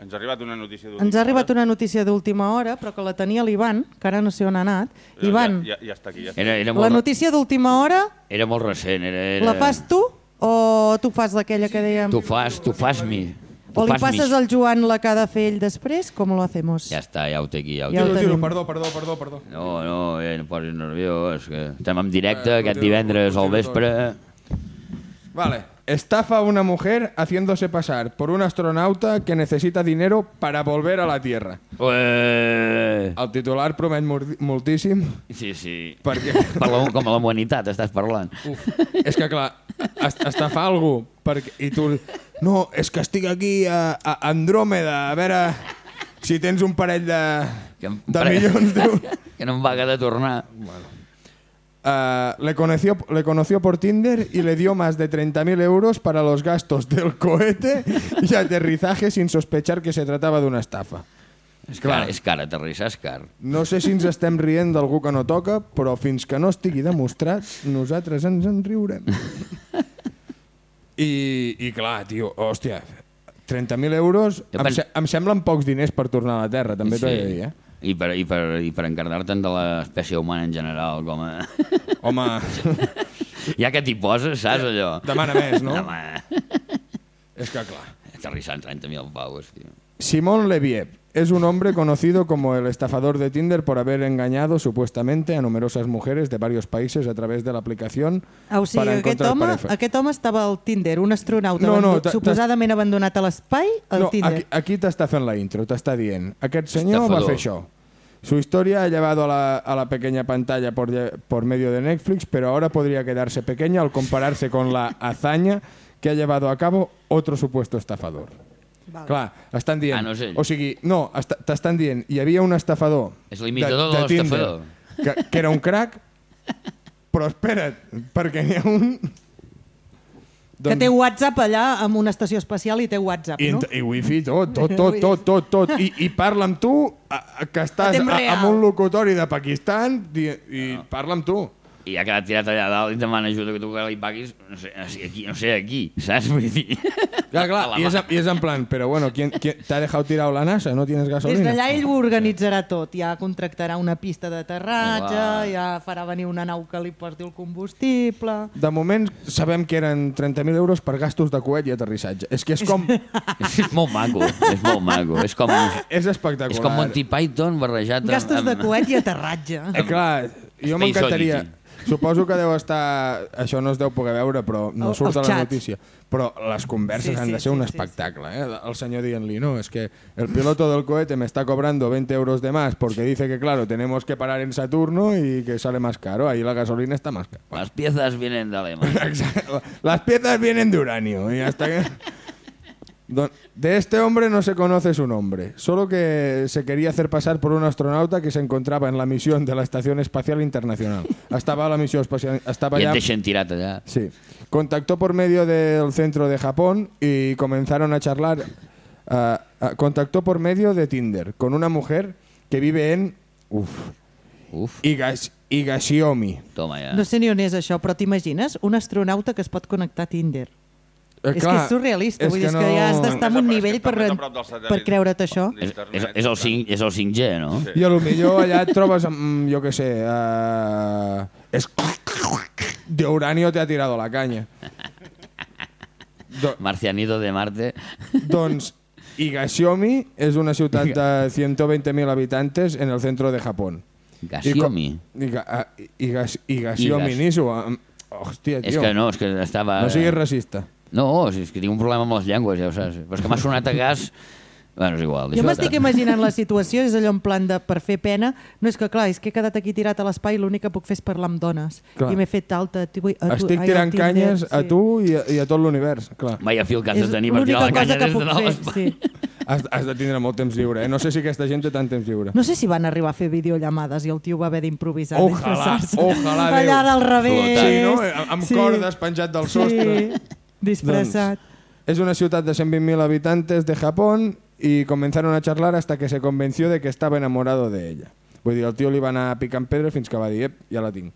Ens ha arribat una notícia d'última hora. Ens ha arribat una notícia d'última hora, però que la tenia l'Ivan, que ara no sé on ha anat. Ja, Ivan, ja, ja, ja està aquí. Ja està. Era, era la notícia d'última hora... Era molt recent. Era, era... La fas tu o tu fas d'aquella que dèiem... Tu fas, tu fas mi. O li passes al Joan la que ha de fer ell després? Com lo hacemos? Ja està, ja ho té aquí. Ja ho Ja ho Tiro, perdó, perdó, perdó, perdó. No, no, eh, no posis nerviós, que estem en directe Eh, aquest divendres al vespre. Vale. Estafa a una mujer haciéndose pasar por un astronauta que necesita dinero para volver a la Tierra. Ué. El titular promet moltíssim Sí, sí. perquè... Per la, com a la humanitat estàs parlant. Uf, és que clar, est- estafar algú perquè, i tu... No, és que estic aquí a, a Andròmeda, a veure si tens un parell de, Que de pre- milions d'euros. Que no em va quedar tornar. Ah, le, conoció, le conoció por Tinder y le dio más de 30.000 euros para los gastos del cohete y aterrizaje sin sospechar que se trataba de una estafa. És Clar. car, és car, aterrissar és car. No sé si ens estem rient d'algú que no toca, però fins que no estigui demostrat, nosaltres ens en riurem. I, i clar, tio, hòstia, 30.000 euros em, se em semblen pocs diners per tornar a la Terra, també t'ho he de dir, eh? I per, i per, i per encarnar-te'n de l'espècie humana en general, com a... Home, ja que t'hi poses, saps allò? demana més, no? Home, És que clar. aterrissant 30.000 paus, tio. Simón Leviev es un hombre conocido como el estafador de Tinder por haber engañado supuestamente a numerosas mujeres de varios países a través de la aplicación Ah, o sigui, para aquest home, pareja. aquest home estava al Tinder, un astronauta No, no, abando- t'ha- suposadament abandonat a l'espai, al No, Tinder. aquí, aquí t'està fent la intro, t'està dient. Aquest senyor va Estafador. fer això. Su historia ha llevado a la, a la pequeña pantalla por, por medio de Netflix, pero ahora podría quedarse pequeña al compararse con la hazaña que ha llevado a cabo otro supuesto estafador. Vale. Clar, estan dient... Ah, no és ell. O sigui, no, est- t'estan dient, hi havia un estafador... És l'imitador de Tinder, l'estafador. Que, que era un crack, però espera't, perquè n'hi ha un... Que té WhatsApp allà amb una estació espacial i té WhatsApp, I, no? I wifi, tot, tot, tot, tot, tot, tot. I, i parla amb tu, a, a, que estàs a, amb un locutori de Pakistan i, i parla amb tu. I ha quedat tirat allà dalt i et demana ajuda que tu que li paguis, no sé, aquí, no sé, aquí, saps? Vull dir... Clar, clar, i és, i és en plan, però bueno, ¿quién, quién, ¿te ha dejado tirado la NASA? ¿No tienes Des gasolina? d'allà ell ho organitzarà tot. Ja contractarà una pista d'aterratge, ja farà venir una nau que li porti el combustible... De moment sabem que eren 30.000 euros per gastos de coet i aterrissatge. És que és com... és molt maco, és molt maco. És com, és espectacular. és com Monty Python barrejat amb... Gastos de coet i aterratge. Eh, clar, jo m'encantaria... Suposo que deu estar... Això no es deu poder veure, però no El- surt a la notícia. Però les converses Sí, han sí, de ser un sí, sí, espectacle. Eh? El senyor dient-li, no, es que el piloto del cohete me está cobrando 20 euros de más porque dice que, claro, tenemos que parar en Saturno y que sale más caro. Ahí la gasolina está más cara. Les piezas vienen de Alemania. Exacto. Las piezas vienen de uranio y hasta que... Don- De este hombre no se conoce su nombre, solo que se quería hacer pasar por un astronauta que se encontraba en la misión de la Estación Espacial Internacional. Estaba la misión espacial, estaba ya... deixen tirat allà. Sí. Contactó por medio del centro de Japón y comenzaron a charlar. ah, ah, contactó por medio de Tinder con una mujer que vive en uf, Uf, Higash- Higashiomi. toma ja. No sé ni on és això, però t'imagines un astronauta que es pot connectar a Tinder? Eh, és que és surrealista, vull dir, és que ja has d'estar en un nivell és que per, per creure't això. És, és, és, el per 5, és el 5G, no? Sí. I a lo millor allà et trobes amb, jo què sé, uh, és... de uranio te ha tirado la caña. Do, Marcianito de Marte. doncs Higashiomi és una ciutat de 120.000 habitantes en el centre de Japón. Gassiomi. Higa, ah, Higash, Higashiomi am- Hòstia, És tio. que no, és que estava... no siguis racista. No, és que tinc un problema amb les llengües, ja ho saps. Però és que m'ha sonat a gas... Bueno, és igual. Jo m'estic imaginant la situació, és allò en plan de per fer pena. No és que, clar, és que he quedat aquí tirat a l'espai i l'únic que puc fer és parlar amb dones. Clar. I m'he fet alta. A tu, a tu, Estic ai, tirant Tinder, canyes a sí. tu i a, i a tot l'univers, clar. Vaya fil que has de tenir per tirar la canya cosa que des de l'espai. sí. Has, has de tindre molt temps lliure, eh? No sé si aquesta gent té tant temps lliure. No sé si van arribar a fer videollamades i el tio va haver d'improvisar. Ojalà, ojalà, Allà Déu. del revés. Sí, no? Amb, amb cordes penjat del sostre. Sí, disfressat. Es una ciudad de 120.000 habitantes de Japón y comenzaron a charlar hasta que se convenció de que estava enamorado de ella. Vull dir, el tio li va anar picant pedra fins que va dir, ep, ja la tinc.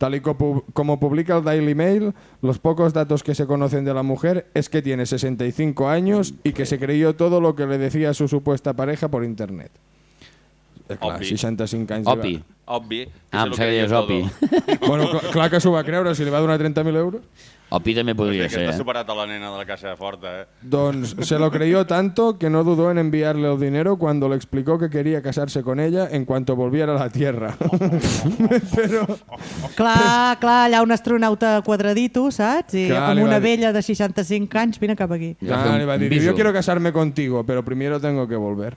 Tal y como, publica el Daily Mail, los pocos datos que se conocen de la mujer es que tiene 65 años y que se creyó todo lo que le decía su supuesta pareja por internet. Eh, clar, Obvi. 65 anys. Opi. Obvi. que Ah, se em lo sembla que és opi. Bueno, clar, clar que s'ho va creure, si li va donar 30.000 euros. Opi també podria ser. està Eh? superat a la nena de la Caixa Forta, eh? Doncs se lo creyó tanto que no dudó en enviarle el dinero cuando le explicó que quería casarse con ella en cuanto volviera a la Tierra. Però, Clar, clar, allà un astronauta quadradito, saps? I Clar, com li una dir- vella de 65 anys, vine cap aquí. Un le va viso. yo quiero casarme contigo, pero primero tengo que volver.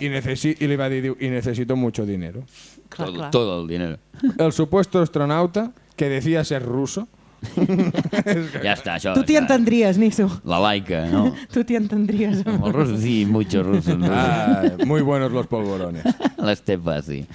Y, necesi y le va a decir, y necesito mucho dinero. Clar, Todo, clar. todo el dinero. El supuesto astronauta, que decía ser ruso, Ja està, això. Tu t'hi ja. entendries, Niso. La laica, no? Tu t'hi entendries. Els russos, sí, muchos rusos. ¿no? ah, muy buenos los polvorones. L'Estepa, sí.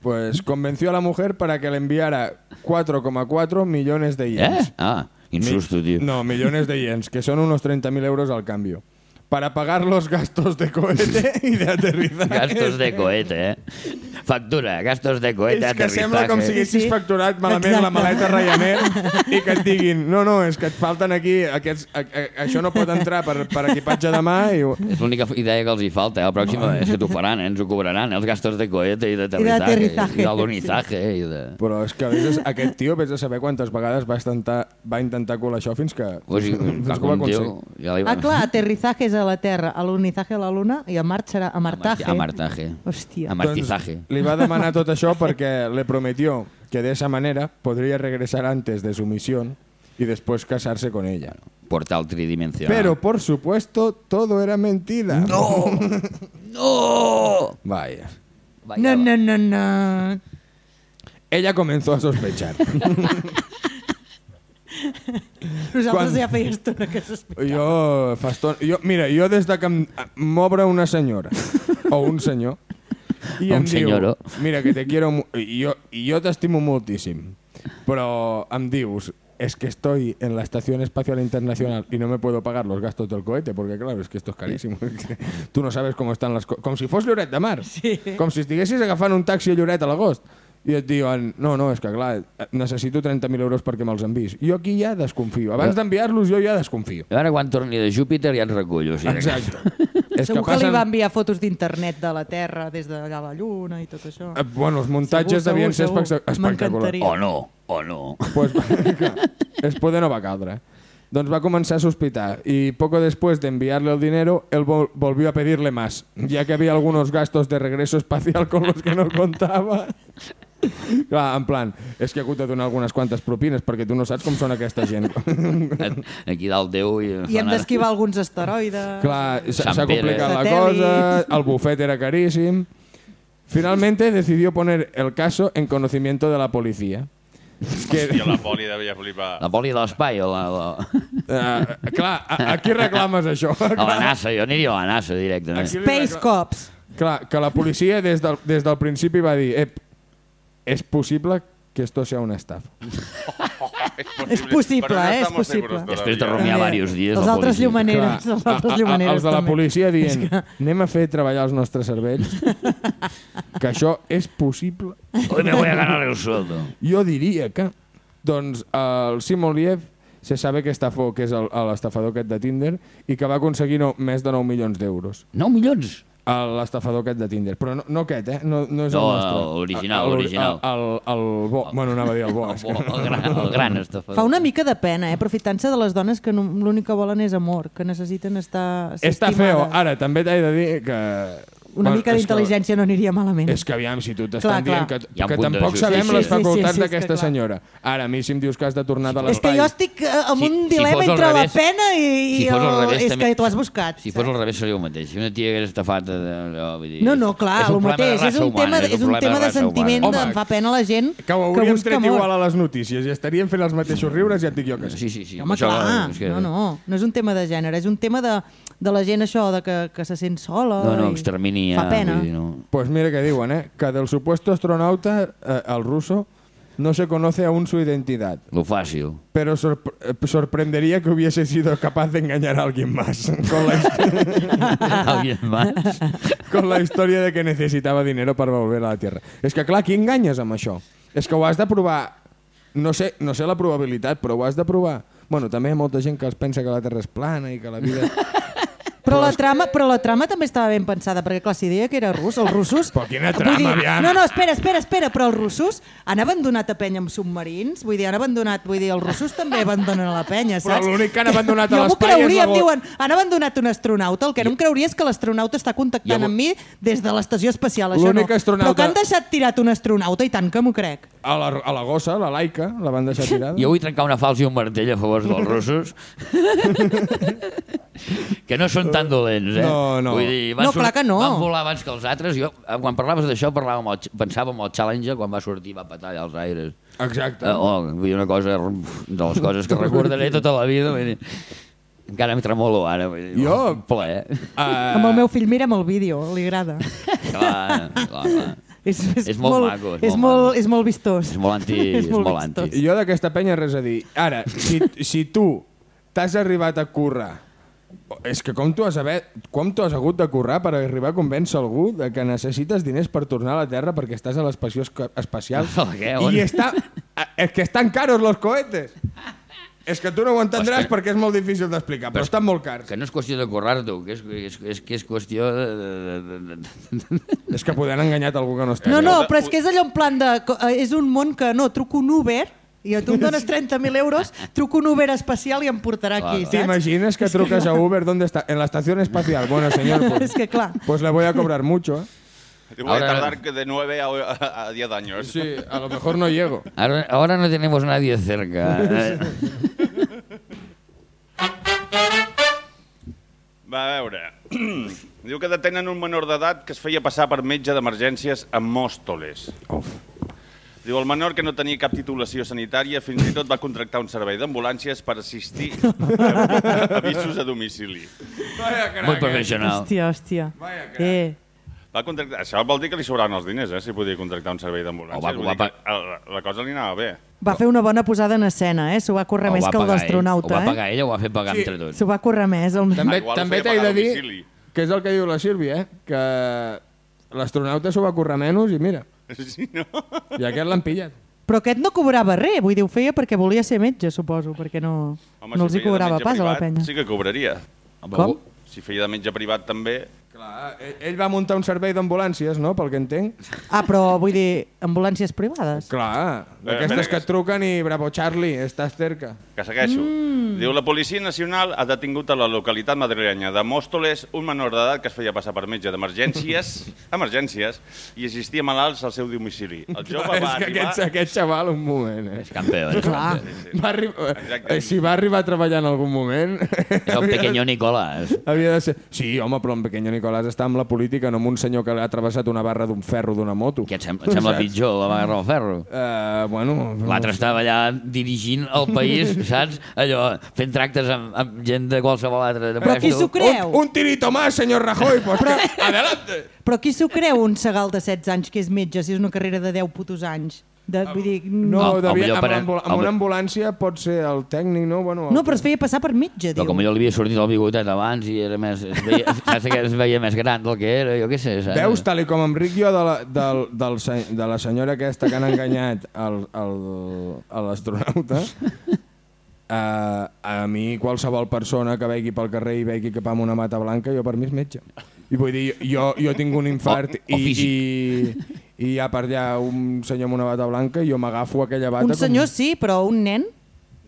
Pues convenció a la mujer para que le enviara 4,4 millones de Eh? yens. Ah, quin susto, tio. No, millones de yens, que son unos 30.000 euros al cambio. Para pagar los gastos de cohete y de aterrizaje. Gastos de cohete, eh? Factura, gastos de cohete, És que sembla com si Sí, haguessis sí. facturat malament la Exacte. maleta Ryanair i que et diguin no, no, és que et falten aquí aquests, a, a, això no pot entrar per, per equipatge de mà i... És l'única idea que els hi falta. Eh? El pròxim és que t'ho faran, eh? ens ho cobraran, eh? els gastos de cohete i d'aterrizaje. I d'alunizaje. I de... Però és que a vegades aquest tio vés a saber quantes vegades va intentar, va intentar colar això fins que, O sigui, fins clar, que ho va un tio, aconseguir. ja li... Ah, clar, aterrizaje és a la Terra, alunizaje a la Luna i a Mart serà amartaje. Amartaje. Hòstia. Amartizaje. Doncs li va demanar tot això perquè le prometió que de esa manera podría regresar antes de su misión y después casarse con ella. Portal tridimensional. Pero, por supuesto, todo era mentira. ¡No! ¡No! Vaya. No, no, no, no. Ella comenzó a sospechar. Nosaltres Quan- ja feia estona que sospitàvem. jo, fa estona, jo, mira, jo des de que em- m'obre una senyora o un senyor i Un em diu, mira, que te quiero, mu- i jo, i jo t'estimo moltíssim, però em dius, es que estoy en la Estación Espacial Internacional y no me puedo pagar los gastos del cohete, porque claro, es que esto es carísimo. Tú no sabes cómo están las cosas. Com si fos Lloret de Mar. Sí. Com si estiguessis agafant un taxi a Lloret a l'agost. I et diuen, no, no, és que clar, necessito 30.000 euros perquè me'ls envis. Jo aquí ja desconfio. Abans d'enviar-los jo ja desconfio. I ara quan torni de Júpiter ja ens recullo. Sí, Exacte. és Segur que, li va enviar fotos d'internet de la Terra des d'allà a la Lluna i tot això. Eh, Bueno, els muntatges Segur, devien ser segur, segur. espectaculars. M'encantaria. O no, o no. Pues, es poder no va caldre. Doncs va començar a sospitar y poco después de enviarle el dinero, él vol- volvió a pedirle más, ya que había algunos gastos de regreso espacial con los que no contaba. Clar, en plan, és que he hagut de donar algunes quantes propines perquè tu no saps com són aquesta gent. Aquí dalt Déu... I, I hem d'esquivar alguns asteroides. Clar, s'ha complicat la cosa, el bufet era caríssim. Finalmente decidió poner el caso en conocimiento de la policía. Que, I la poli devia flipar. La poli de l'espai o la, la... uh, clar, a, a qui reclames això? A la NASA, jo aniria a la NASA directament. Space recla- Cops. Clar, que la policia des del, des del principi va dir Ep, és possible que esto sea una estafa. És possible, Però eh? És estamos possible. seguros Després de rumiar També. diversos dies... Els la altres policia. llumaneres. Els a- altres llumaneres els de la també. policia dient anem a fer treballar els nostres cervells que això és possible. Hoy me voy a ganar el sueldo. Jo diria que doncs el Simon Liev se sabe que estafó, que és el- l'estafador aquest de Tinder, i que va aconseguir no, més de 9 milions d'euros. 9 milions? El- L'estafador aquest de Tinder. Però no, no aquest, eh? No, no és No, el nostre. l'original, El- el- l'original. El, el, el bo. Bueno, anava a dir el bo. El, que- el, gran, el gran estafador. Fa una mica de pena, eh? aprofitant-se de les dones que no- l'únic que volen és amor, que necessiten estar Està feo. Ara, també t'he de dir que... Una Bueno, mica que- d'intel·ligència no aniria malament. És que aviam, si tu t'estan dient clar. que, que de tampoc sabem Sí, les sí, sí, facultats sí, és que d'aquesta senyora. Ara, a mi si em dius que has de tornar de És que l'espai... jo estic eh, amb Si- un si dilema al entre revés- la pena i, si el... revés, és també- que t'ho has buscat. Si fos al revés seria el mateix. Si una tia hagués estafat... allò, vull dir, No, no, clar, el mateix. És un tema, humana, és un tema de sentiment, Home, em fa pena la gent Que ho que hauríem tret igual a les notícies i estaríem fent els mateixos riures, ja et dic jo que sí. Sí, sí, sí. Home, clar, que- no, no, no és un tema de gènere, és un tema de, de la gent això, de que, que se sent sola. No, no, i extermini Fa pena. vull dir, no. Pues mira que diuen, eh? Que del supuesto astronauta, eh, el ruso, no se conoce aún su identidad, Lo fàcil. pero sorpre- eh, sorprendería que hubiese sido capaz de engañar a alguien más con la, Alguien más? con la historia de que necesitaba dinero para volver a la Tierra. És que, clar, qui enganyes amb això? És que ho has de provar no sé, no sé la probabilitat, però ho has de provar. Bueno, també hi ha molta gent que es pensa que la Terra és plana i que la vida... Però la, trama, però la trama també estava ben pensada, perquè clar, si deia que era rus, els russos... Però quina trama, dir, aviam. No, no, espera, espera, espera, però els russos han abandonat a penya amb submarins? Vull dir, han abandonat... Vull dir, els russos també abandonen a la penya, Però saps? l'únic que han abandonat a Jo m'ho l'espai és em go- diuen, han abandonat un astronauta, el que no em creuria és que l'astronauta està contactant Jo- amb mi des de l'estació espacial, això no. Astronauta- Però que han deixat tirat un astronauta, i tant que m'ho crec. A la, a la gossa, la laica, la van deixar tirada. Jo vull trencar una falsa i un martell a favor dels russos. que no són tan dolents, eh? No, no. Vull dir, No, clar que no. Van volar abans que els altres. Jo, eh, quan parlaves d'això, parlava amb el, pensava en el Challenger quan va sortir i va petar allà als aires. Exacte. Eh, oh, vull dir, una cosa de les coses que recordaré tota la vida. Vull dir, encara em tremolo ara. Vull dir, Jo? Ple. Uh, Amb el meu fill mira'm el vídeo, li agrada. Clar, clar, clar. És, És molt maco, és és, molt molt, és molt vistós. És molt anti- és molt vistós. anti. Jo d'aquesta penya res a dir. Ara, si, si tu t'has arribat a currar, és que com tu has, haver, com tu has hagut de currar per arribar a convèncer algú de que necessites diners per tornar a la Terra perquè estàs a l'estació esca- espacial Què, on? i està, és que estan caros los cohetes. És que tu no ho entendràs que- perquè és molt difícil d'explicar, però Però estan molt cars. Que no és qüestió de currar-t'ho, que és, és, és, que és qüestió de... de, de, de, de... És que poder enganyat algú que no està. No, no, però és que és allò en plan de... eh, És un món que no, truco un Uber i tu em dones 30.000 euros, truco un Uber espacial i em portarà aquí, Clar, saps? ¿Te que trucas a Uber? ¿Dónde está? En la estación espacial. Bueno, señor, pues, És que clar. pues le voy a cobrar mucho. ¿eh? Te voy a Ahora- tardar que de 9 a, a, a 10 años. Sí, a lo mejor no llego. Ahora, ahora no tenemos nadie cerca. Eh, Va a veure. Diu que detenen un menor d'edat que es feia passar per metge d'emergències a Mòstoles. Uf. Diu, el menor que no tenia cap titulació sanitària fins i tot va contractar un servei d'ambulàncies per assistir a avisos a domicili. Vaya Molt professional. Hòstia, hòstia. Vaya crac. Eh, Va contractar... Això vol dir que li sobraven els diners, eh, si podia contractar un servei O va- d'ambulàncies. Vull va dir que la, cosa li anava bé. va fer una bona posada en escena, eh? S'ho va córrer o més va que el d'astronauta, O va eh? pagar ell o ho va fer pagar Sí. entre tots. S'ho va córrer més. El... També, Ah, ho també t'he de a dir domicili. que és el que diu la Sílvia, eh? que l'astronauta s'ho va currar menys i mira, Sí, no? i aquest l'han pillat. Però aquest no cobrava res, vull dir, ho feia perquè volia ser metge, suposo, perquè no, Home, no si els hi cobrava pas a la privat, penya. Sí que cobraria. Com? Si feia de metge privat també... Clar, ell, ell va muntar un servei d'ambulàncies, no?, pel que entenc. Ah, però vull dir, ambulàncies privades. Clar, espera, d'aquestes que que- et truquen i bravo Charlie, estàs cerca. Que segueixo. Mm. Diu, la Policia Nacional ha detingut a la localitat madrilenya de Mòstoles un menor d'edat que es feia passar per metge d'emergències emergències i assistia malalts al seu domicili. El jove és va que arribar... aquest, aquest xaval, un moment, eh? És campió. És, Clar. Va arribar, Exacte. eh, si va arribar a treballar en algun moment... és el pequeño Nicolás. Havia de ser... Sí, home, però en Pequeño Nicolás està amb la política, no amb un senyor que ha travessat una barra d'un ferro d'una moto. Què et sembla, et sembla Saps? pitjor, la barra del ferro? Uh, bueno... L'altre estava allà dirigint el país, saps? Allò, fent tractes amb, amb gent de qualsevol altre de Però qui s'ho creu? Un, un tirito más, señor Rajoy, pues Però- adelante. Però qui s'ho creu un segal de 16 anys que és metge si és una carrera de 10 putos anys? De, vull dir, No, no, devia, amb, per- amb o- una ambulància pot ser el tècnic, no? Bueno, el- no, però es feia passar per metge, Però diu. com millor li havia sortit el bigotet abans i era més, es veia, saps que es veia més gran del que era, jo què sé, saps? Veus, tal i com em ric jo de la, del, del, se- de la senyora aquesta que han enganyat al, al, a l'astronauta, uh, a mi qualsevol persona que vegi pel carrer i vegi que amb una mata blanca, jo per mi és metge. I vull dir, jo, jo tinc un infart O- o i, i hi ha per allà un senyor amb una bata blanca i jo m'agafo aquella bata Un senyor sí, però un nen...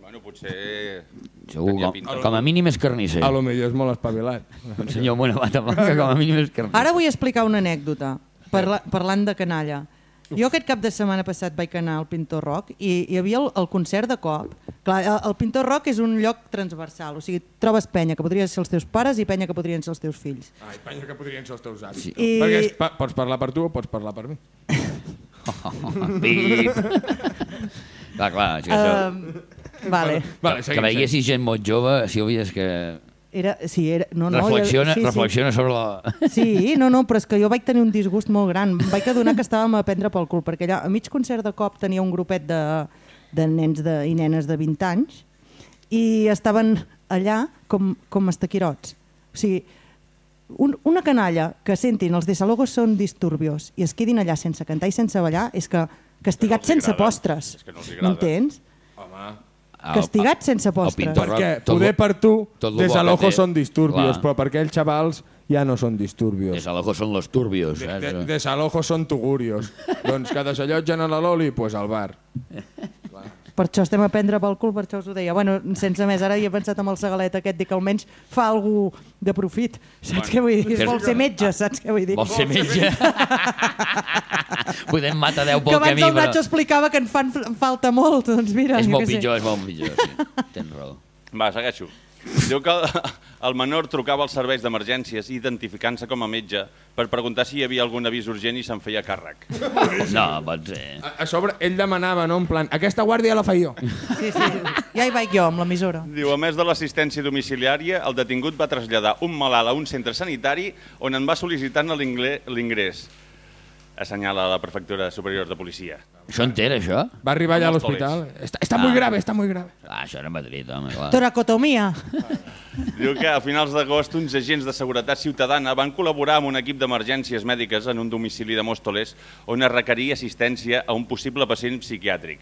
Bueno, potser... Segur, com, com a mínim és carnisser. com... A lo millor és molt espavilat. Un senyor amb una bata blanca, com a mínim és carnisser. Ara vull explicar una anècdota, parla, parlant de canalla. Jo aquest cap de setmana passat vaig anar al Pintor Rock i hi havia el, el concert de cop. Clar, el, el Pintor Rock és un lloc transversal, o sigui, trobes penya que podrien ser els teus pares i penya que podrien ser els teus fills. Ai, penya que podrien ser els teus avis. Sí. I- Perquè és, pa, pots parlar per tu o pots parlar per mi. Pip. clar, clar, és que això... Uh, vale. Vale, que veiessis gent molt jove, Sílvia, és que Era, sí, era, no, no, reflexiona, ja- sí, sí. reflexiona sobre la... Sí, no, no, però és que jo vaig tenir un disgust molt gran. Em vaig adonar que estàvem a prendre pel cul, perquè allà a mig concert de cop tenia un grupet de, de nens de, i nenes de 20 anys i estaven allà com, com estaquirots. O sigui, un, una canalla que sentin els desalogos són disturbios i es quedin allà sense cantar i sense ballar és que Castigat no sense postres. És que no els agrada. M'entens? Home, Castigat sense postres. pintor perquè tot poder per tu, tot lo des bo de que l'ojo té. són disturbios, Clar. però per aquells xavals ja no són disturbios. Des a l'ojo són los turbios. De, saps? de, des de l'ojo són tugurios. doncs que desallotgen a la Loli, pues al bar. Per això estem a prendre pel cul, per això us ho deia. Bueno, sense més, ara hi he pensat amb el segalet aquest, dic que almenys fa algú de profit. Saps què vull dir? Vol ser metge, saps què vull dir? Vols ser metge? Podem matar 10 Que pel abans camí, el però... Nacho explicava que en fan en falta molt, doncs mira... És molt què sé. pitjor, és molt pitjor, sí. Tens raó. Va, segueixo. Diu que el, menor trucava als serveis d'emergències identificant-se com a metge per preguntar si hi havia algun avís urgent i se'n feia càrrec. No, pot ser. A, a sobre, ell demanava, no? En plan, aquesta guàrdia la faig jo. Sí, sí. Ja hi vaig jo, amb l'emissora. Diu, a més de l'assistència domiciliària, el detingut va traslladar un malalt a un centre sanitari on en va sol·licitant l'ingrés. Assenyala la prefectura superior de policia. Això entera, això? Va arribar allà a l'hospital. Està, està muy Ah. grave, està muy grave. Ah, això era Madrid, home, clar. Toracotomia. Diu que a finals d'agost uns agents de seguretat ciutadana van col·laborar amb un equip d'emergències mèdiques en un domicili de Mòstoles on es requeria assistència a un possible pacient psiquiàtric.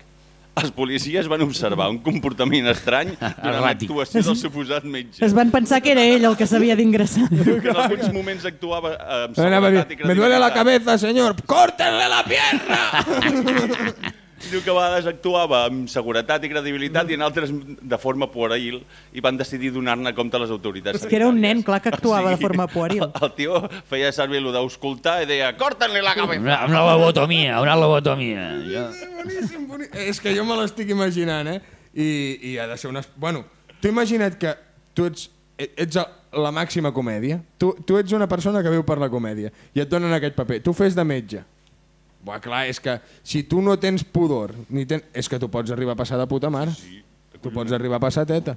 Els policies van observar un comportament estrany durant l'actuació del suposat metge. Es van pensar que era ell el que s'havia d'ingressar. Que en alguns moments actuava amb seguretat i me duele la credibilitat. cabeza, señor. ¡Córtenle la pierna! Diu que a vegades actuava amb seguretat i credibilitat i en altres de forma pueril i van decidir donar-ne compte a les autoritats És que era un nen, clar que actuava de forma pueril. El, el tio feia servir allò d'auscultar i deia «Corten-li la cabeza!» Una, una lobotomia, una lobotomia. Jo... boníssim, boníssim. És que jo me l'estic imaginant, eh? I, I ha de ser una... Bueno, tu imagina't que tu ets, ets a- la màxima comèdia. Tu, tu ets una persona que viu per la comèdia i et donen aquest paper. Tu fes de metge. Buah, clar, és que si tu no tens pudor, ni ten... és que tu pots arribar a passar de puta mare. Sí, tu pots arribar a passar teta.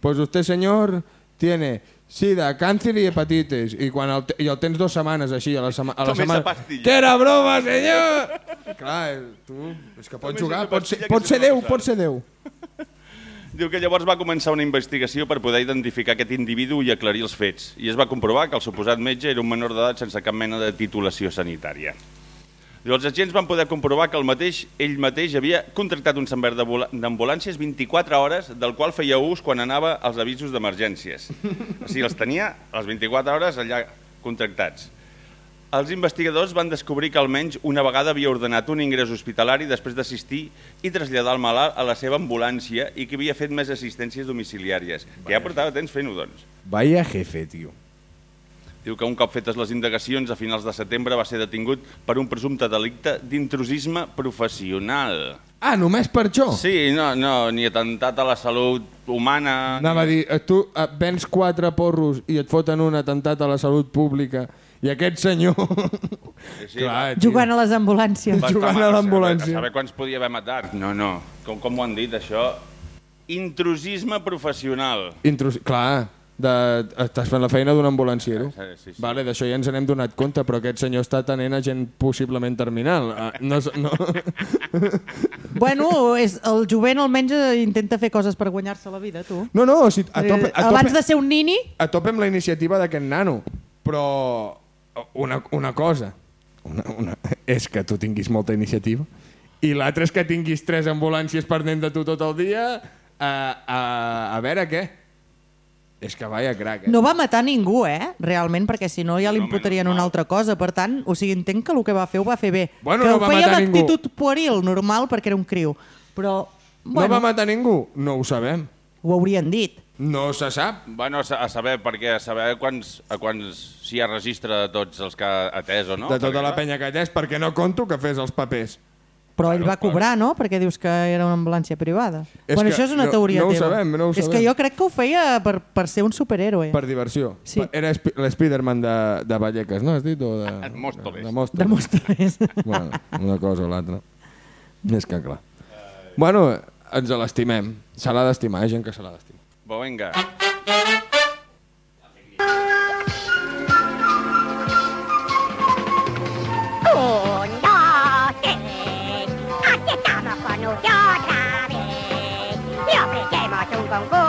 Pues usted, señor, tiene sida, cáncer y hepatitis. I, quan el, i el tens dues setmanes així, a la, sema, a la setmana... pastilla. Que era broma, senyor! Clar, eh, tu, és que pots Tome jugar, pots ser, se ser Déu, pots ser Déu. Diu que llavors va començar una investigació per poder identificar aquest individu i aclarir els fets. I es va comprovar que el suposat metge era un menor d'edat sense cap mena de titulació sanitària. Diu, els agents van poder comprovar que el mateix, ell mateix havia contractat un d'ambula- d'ambulàncies 24 hores, del qual feia ús quan anava als avisos d'emergències. O sigui, els tenia les 24 hores allà contractats. Els investigadors van descobrir que almenys una vegada havia ordenat un ingrés hospitalari després d'assistir i traslladar el malalt a la seva ambulància i que havia fet més assistències domiciliàries, que ja portava temps fent-ho, doncs. Vaya jefe, tio. Diu que un cop fetes les indagacions, a finals de setembre va ser detingut per un presumpte delicte d'intrusisme professional. Ah, només per això? Sí, no, no, ni atemptat a la salut humana... Anava a dir, eh, tu eh, vens quatre porros i et foten un atemptat a la salut pública i aquest senyor... Sí, Clar, tio. Jugant a les ambulàncies. Va jugant a l'ambulància. A saber quants podia haver matat. No, no, com, com ho han dit, això? Intrusisme professional. Intrus... Clar, de... estàs fent la feina d'un ambulanciero. Sí, sí, sí. Vale, d'això ja ens n'hem donat compte, però aquest senyor està atenent a gent possiblement terminal. Ah, No, no... Bueno, és, el jovent almenys eh, intenta fer coses per guanyar-se la vida, tu. no, no, o sigui, a tope, Eh, a Abans tope, de ser un nini, a tope amb la iniciativa d'aquest nano, però una, una cosa, una, una, és que tu tinguis molta iniciativa i l'altre és que tinguis tres ambulàncies perdent de tu tot el dia a, a, a veure què. És que vaya crac, eh? no va matar ningú, eh? Realment, perquè si no ja No, l'imputarien menys una altra cosa. Per tant, o sigui, entenc que el que va fer ho va fer bé. Bueno, que no ho va feia matar ningú. l'actitud pueril, normal, perquè era un criu. Però, No bueno, va matar ningú? No ho sabem. ho haurien dit. No se sap. Bueno, a sa- a saber, perquè a saber quants, a quants si hi ha registre de tots els que ha atès o no. de tota perquè, la penya que tens, perquè no conto que fes els papers. Però ell va cobrar, no? Perquè dius que era una ambulància privada. És bueno, això és una no- teoria no ho teva. sabem, no ho és sabem. que jo crec que ho feia per, per ser un superhéroe. Per diversió. Sí. Per- Era Sp- l'Spiderman de, de Vallecas, no has dit? O de, De Mòstoles. De, de Mòstoles. De Mòstoles. Bueno, una cosa o l'altra. És que clar. Bueno, ens l'estimem. Se l'ha d'estimar, hi ha gent que se l'ha d'estimar. Bo, vinga. Un, ofrecemos un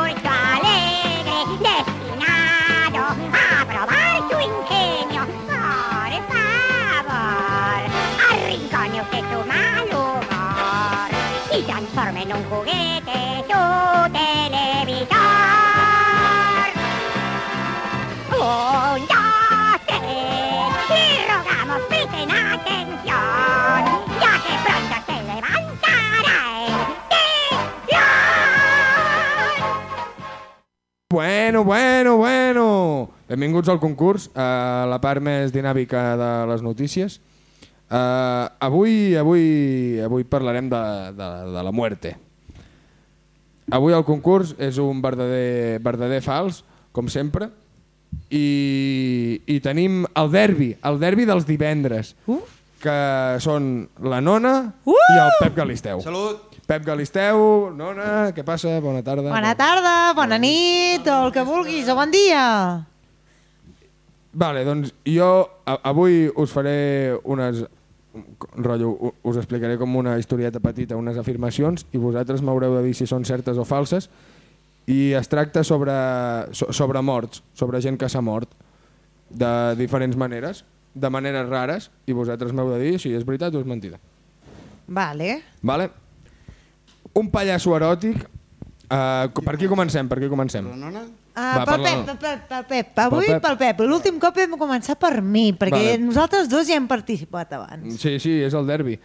Bueno, bueno, bueno. Benvinguts al concurs, a la part més dinàmica de les notícies. Uh, avui, avui, avui parlarem de, de, de la muerte. Avui el concurs és un verdader, verdader fals, com sempre, i, i tenim el derbi, el derbi dels divendres, Uh. Que són la Nona Uh! i el Pep Galisteu. Salut! Pep Galisteu, Nona, què passa? Bona tarda. Bona tarda, bona nit, o el que vulguis, o bon dia. Vale, doncs jo a, avui us faré unes rotllo, us explicaré com una historieta petita, unes afirmacions i vosaltres m'haureu de dir si són certes o falses i es tracta sobre, so, sobre morts, sobre gent que s'ha mort de diferents maneres, de maneres rares i vosaltres m'heu de dir si és veritat o és mentida. Vale. Vale? Un pallasso eròtic, uh, per qui comencem? Per qui comencem? La nona? Ah, Va, pel, Pep, pel Pep, pel Pep. Avui Pel Pep. pel Pep. L'últim cop hem començat per mi, perquè Vale. nosaltres dos ja hem participat abans. Sí, sí, és el derbi.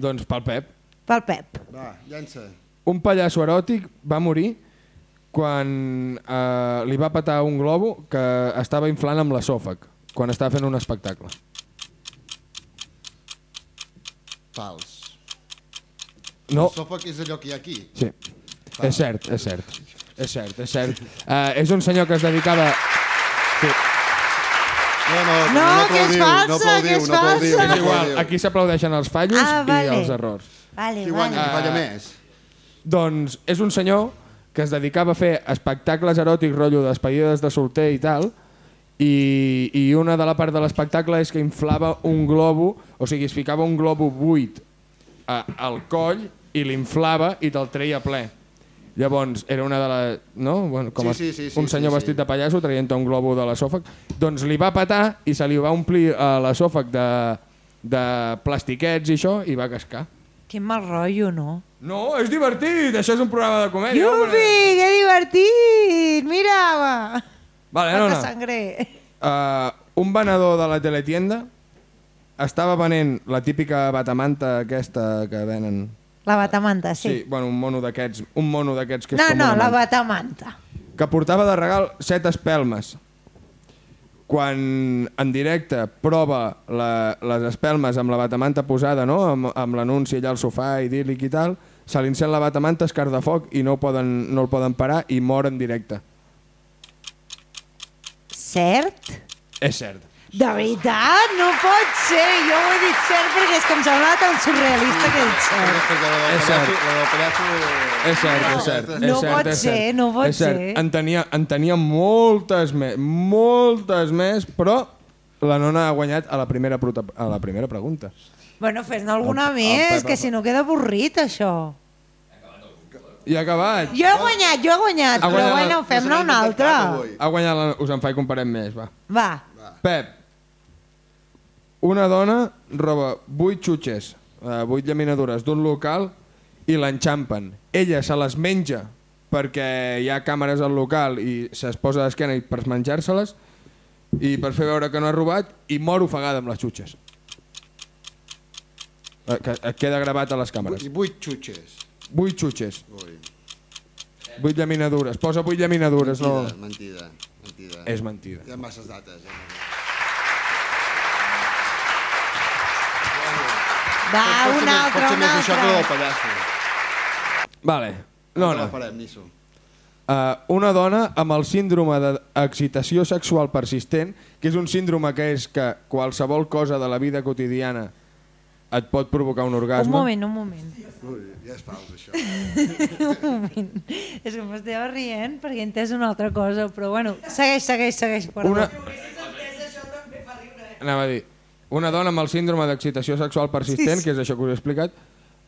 Doncs pel Pep. Pel Pep. Va, llança. Un pallasso eròtic va morir quan eh, li va patar un globo que estava inflant amb l'esòfag, quan estava fent un espectacle. Fals. No, El sòfac és allò que hi ha aquí. sí. És cert, és cert. És cert, és cert. Uh, és un senyor que es dedicava... Sí, No, no, No, que és falsa, no aplaudiu, que és no aplaudiu, falsa. no és igual, aquí s'aplaudeixen els fallos Ah, vale. i els errors. Vale, Qui guanya, vale. qui falla més? Doncs és un senyor que es dedicava a fer espectacles eròtics, rotllo despedides de solter i tal, i, i una de la part de l'espectacle és que inflava un globo, o sigui, es ficava un globo buit a, al coll i l'inflava i te'l treia ple. Llavors, era una de les... No? Bueno, com Sí, sí, sí, sí, un senyor sí, sí. vestit de pallasso traient un globo de l'esòfag. Doncs li va patar i se li va omplir a l'esòfag de, de plastiquets i això i va cascar. Quin mal rotllo, no? No, és divertit! Això és un programa de comèdia. Yupi, que divertit! Mira, va. Vale, no, no. sangre. Uh, un venedor de la teletienda estava venent la típica batamanta aquesta que venen... La batamanta, Sí, sí. bueno, un mono d'aquests, un mono d'aquests que és No, com no, una la manta. batamanta. que portava de regal set espelmes. Quan en directe prova la, les espelmes amb la batamanta posada, no? amb, amb l'anunci allà al sofà idíl·lic i tal, se li encén la batamanta, es de foc i no, poden, no el poden parar i mor en directe. Cert? És cert. De veritat? No pot ser. Jo ho he dit cert perquè és que em semblava tan surrealista que dit cert. És cert. És cert, és cert. No és pot és ser, no pot és cert. ser. En tenia, en tenia moltes més, moltes més, però la nona ha guanyat a la primera, a la primera pregunta. Bueno, fes-ne alguna El- el més, Pep que si no queda avorrit, això. I ha acabat. Jo he guanyat, jo he guanyat, Ha però guanyat bueno, fem-ne una altra. Ha guanyat, la, us en faig un parell més, va. Va. Pep, una dona roba vuit xutxes, eh, vuit llaminadures d'un local i l'enxampen. Ella se les menja perquè hi ha càmeres al local i se's posa d'esquena i per menjar-se-les i per fer veure que no ha robat i mor ofegada amb les xutxes. Eh, Que et queda gravat a les càmeres. I vuit xutxes. Vuit xutxes, Ui. vuit llaminadures. Posa vuit llaminadures, no... Mentida, mentida, mentida. És mentida. Hi ha masses dates. Eh? Va, Pot ser una més- altra, Pot ser una més això que altra. pallasso. Vale. No, No, farem, Nisso. Uh, una dona amb el síndrome d'excitació sexual persistent, que és un síndrome que és que qualsevol cosa de la vida quotidiana et pot provocar un orgasme. Un moment, un moment. Ui, ja és fals, això. un moment. És que m'estava rient perquè he entès una altra cosa, però bueno, segueix, segueix, segueix. Perdó. Una... Anava a dir, una dona amb el síndrome d'excitació sexual persistent, Sí, sí. que és això que us he explicat,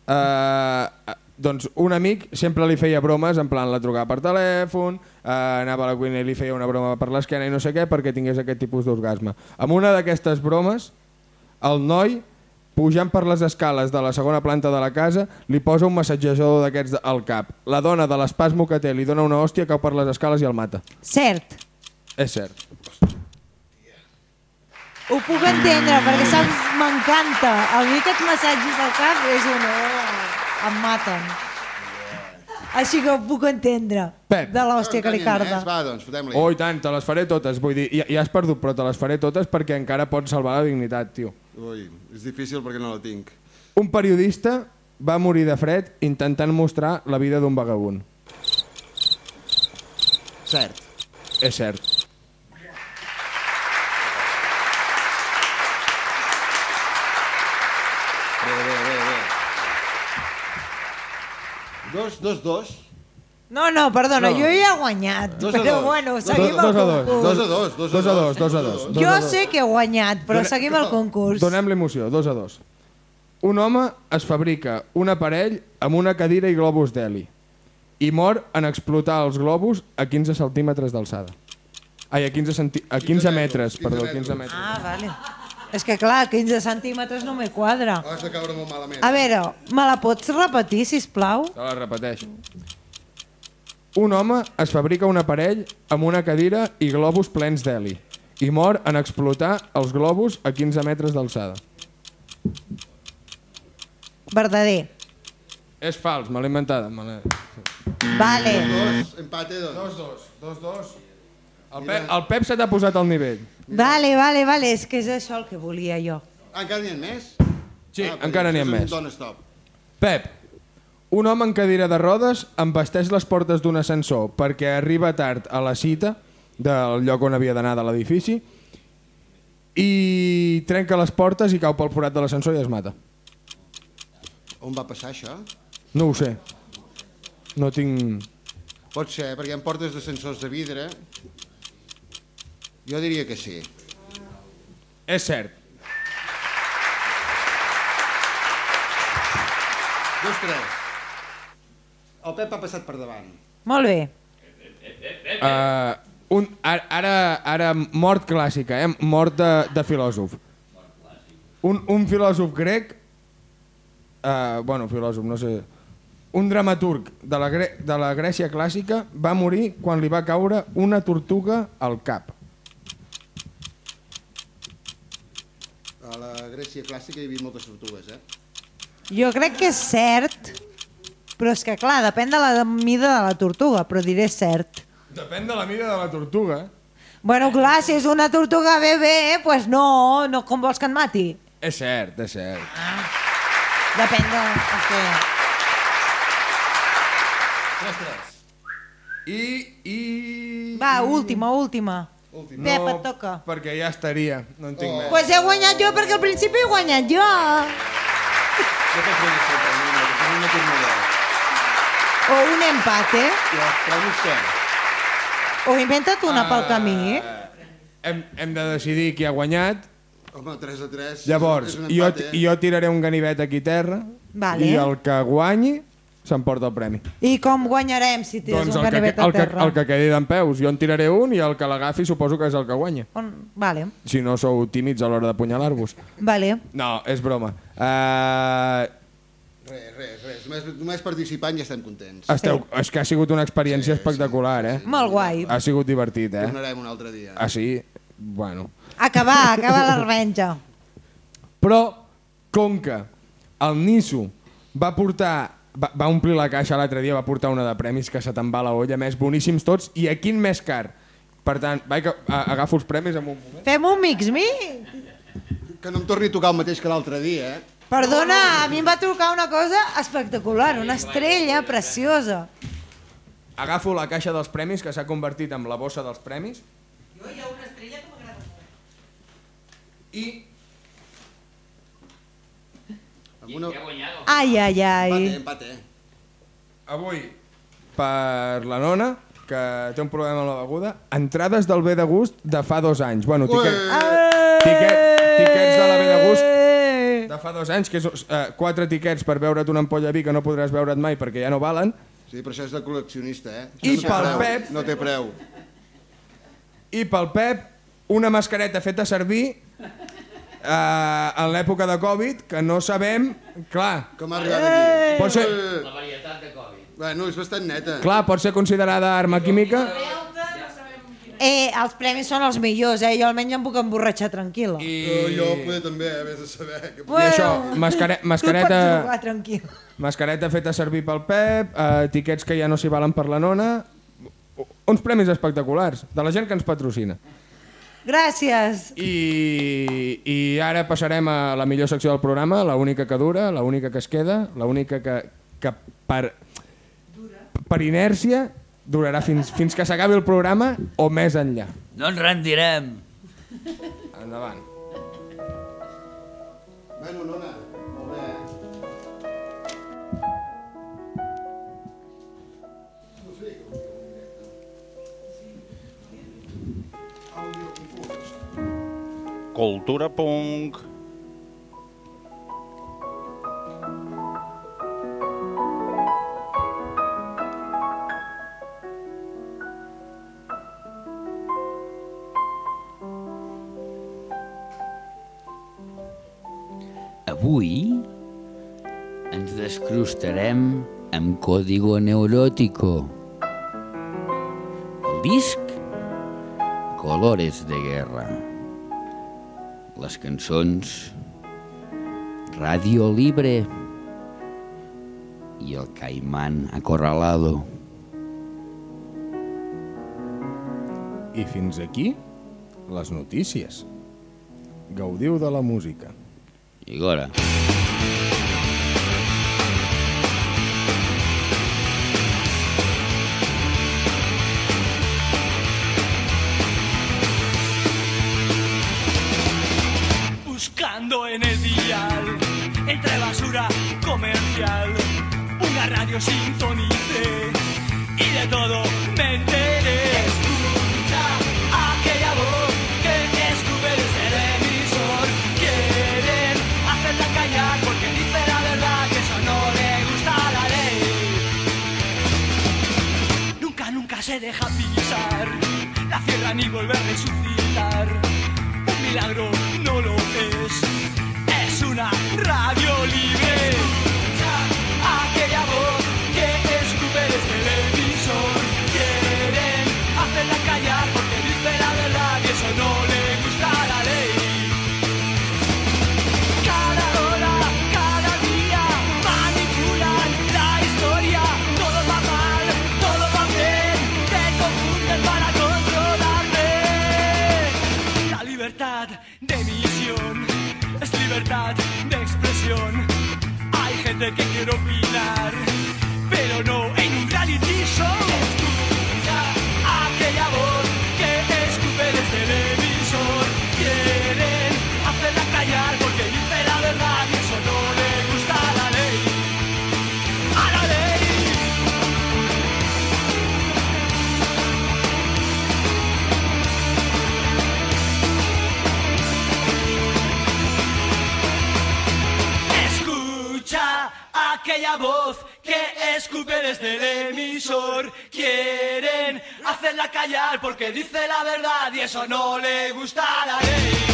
uh, doncs un amic sempre li feia bromes, en plan la trucava per telèfon, uh, anava a la cuina i li feia una broma per l'esquena i no sé què, perquè tingués aquest tipus d'orgasme. Amb una d'aquestes bromes, el noi pujant per les escales de la segona planta de la casa, li posa un massatjador d'aquests al cap. La dona de l'espasmo que té li dona una hòstia, cau per les escales i el mata. Cert. És cert. Ho puc entendre, perquè saps, m'encanta. A mi aquests massatges al cap és un... Oh, em maten. Així que ho puc entendre. Pep. De l'hòstia que li tenim carda. Va, doncs, fotem-li. Oh, i tant, te les faré totes. Vull dir, ja, ja has perdut, però te les faré totes perquè encara pots salvar la dignitat, tio. Ui, és difícil perquè no la tinc. Un periodista va morir de fred intentant mostrar la vida d'un vagabund. Cert. És cert. Bé, bé, bé, bé. Dos, dos, dos. No, no, perdona, No. jo ja he guanyat. Dos a però dos. bueno, Dos seguim dos el a dos. concurs. Dos a dos, dos a Dos a dos. dos, dos a dos. dos Jo a dos. sé que he guanyat, però seguim el concurs. Donem l'emoció, dos a dos. Un home es fabrica un aparell amb una cadira i globus d'heli i mor en explotar els globus a 15 centímetres d'alçada. Ai, a 15, centi... a 15 metres, 15 perdó, metres. 15 metres. Ah, vale. És que clar, 15 centímetres no me quadra. Has de caure molt malament. A veure, me la pots repetir, si plau? Te la repeteixo. Un home es fabrica un aparell amb una cadira i globus plens d'heli i mor en explotar els globus a 15 metres d'alçada. Verdader. És fals, me l'he inventada. Me l'he... Vale. Dos, empate, doncs. Dos, dos, dos, dos. El Pep, el Pep se t'ha posat al nivell. Vale, vale, vale, és que és això el que volia jo. Encara n'hi ha més? Sí, ah, encara n'hi ha és més. Un. Pep, un home en cadira de rodes embasteix les portes d'un ascensor perquè arriba tard a la cita del lloc on havia d'anar de l'edifici i trenca les portes i cau pel forat de l'ascensor i es mata. On va passar això? No ho sé. No tinc... Pot ser, perquè hi ha portes d'ascensors de vidre. Jo diria que sí. És cert. Dos, tres. El Pep ha passat per davant. Molt bé. Uh, un, ara, ara, ara mort clàssica, eh? mort de, de filòsof. Un, un filòsof grec, uh, bueno, filòsof, no sé, un dramaturg de la, Gre de la Grècia clàssica va morir quan li va caure una tortuga al cap. A la Grècia clàssica hi havia moltes tortugues, eh? Jo crec que és cert, però és que clar, depèn de la mida de la tortuga, però diré cert. Depèn de la mida de la tortuga. Bueno, clar, si és una tortuga bebè, pues no, no com vols que en mati? És cert, és cert. Depèn de... Okay. I... i... Va, última, última. Últim. Pep, et toca. perquè ja estaria, no en tinc oh. més. Pues he guanyat jo perquè al principi he guanyat jo. Jo faig bé sempre, no, que tenim un equip model. O un empate. Premis què? O inventa't una pel camí. Hem, hem de decidir qui ha guanyat. Home, 3 a 3 Llavors, és un jo, empat, eh? jo tiraré un ganivet aquí a terra Vale. i el que guanyi s'emporta el premi. I com guanyarem si tires doncs un el que, ganivet a el, que, terra? el que quedi d'en peus. Jo en tiraré un i el que l'agafi suposo que és el que guanya. On... Vale, Si no sou tímids a l'hora d'apunyalar-vos. vale. No, és broma. Uh, Res, res, res. Només, només participant ja estem contents. esteu, és que ha sigut una experiència Sí, sí, espectacular, eh? Molt guai. Ha sigut divertit, eh? Tornarem un altre dia. Ah, sí? Bueno. Acabar, acabar la revenja. Però, com que el Niso va portar va, va omplir la caixa l'altre dia, va portar una de premis que se te'n va a la olla, més boníssims tots, i a quin més car? Per tant, vaig, a, agafo els premis en un moment. Fem un mix-me? Que no em torni a tocar el mateix que l'altre dia, eh? Perdona, a mi em va trucar una cosa espectacular, una estrella preciosa. Agafo la caixa dels premis, que s'ha convertit en la bossa dels premis. Jo hi ha una estrella que m'agrada molt. I Amb una... Ai, ai, ai. Empate, empate. avui, per la nona, que té un problema amb la beguda, entrades del bé de gust de fa dos anys. Bueno, tiquet, tiquet, tiquets de la bé de gust de fa dos anys, que és uh, quatre tiquets per veure't una ampolla de vi que no podràs veure't mai perquè ja no valen, Sí, però això és de col·leccionista, eh? I Això no té pel preu, Pep. No té preu. i pel Pep una mascareta feta servir eh, en l'època de Covid, que no sabem... Clar, Com ha arribat aquí? pot ser, La varietat de Covid. Bueno, és bastant neta. clar, pot ser considerada arma química Eh, els premis són els millors, eh? Jo almenys em puc emborratxar tranquil·la. i, Jo, jo poder també, eh, vés a saber. Que... i això, mascare, mascareta, jugar tranquil. mascareta feta servir pel Pep, eh, tiquets que ja no s'hi valen per la nona, uns premis espectaculars, de la gent que ens patrocina. Gràcies. I, I ara passarem a la millor secció del programa, la única que dura, la única que es queda, la única que, que per, per inèrcia durarà fins, fins que s'acabi el programa o més enllà. No ens rendirem. Endavant. Bueno, nona, molt bé, eh? Cultura punk. Avui ens descrustarem amb Código Neurótico. El disc Colores de Guerra. Les cançons Radio Libre i el Caimán Acorralado. I fins aquí les notícies. Gaudiu de la música. I agora? Desde el emisor. Quieren hacerla callar porque dice la verdad y eso no le gusta a la ley.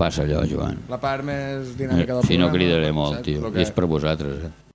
Passa allò, Joan. La part més dinàmica del Si no programa. cridaré molt, tio. I és per vosaltres, eh?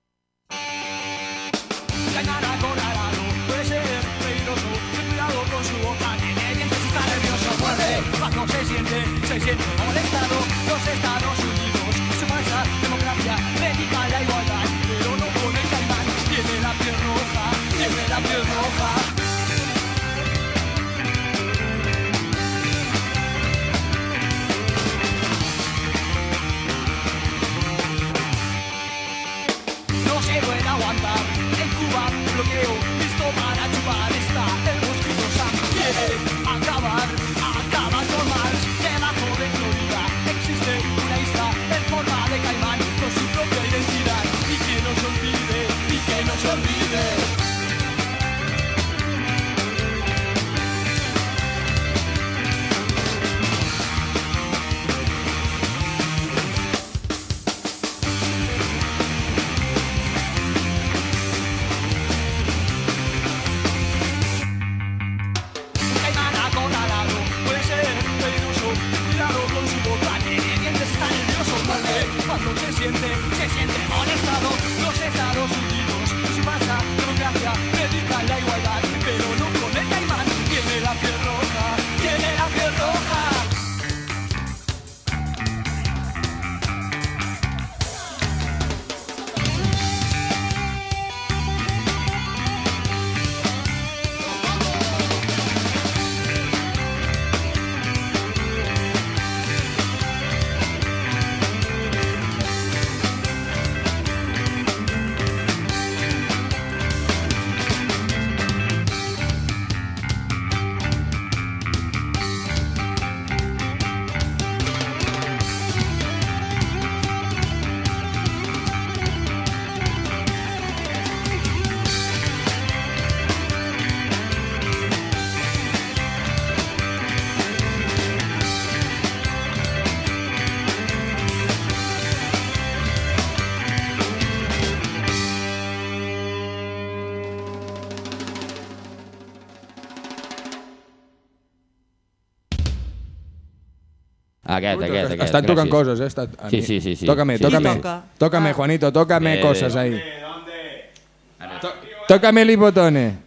Aquest, aquest, aquest. Estan tocant coses, eh? Estat... Sí, sí, sí, sí. Tócame, sí, tócame. Sí, toca. Tócame, ah. Juanito, tócame eh, coses ahí. ¿Dónde? To tócame el hipotone.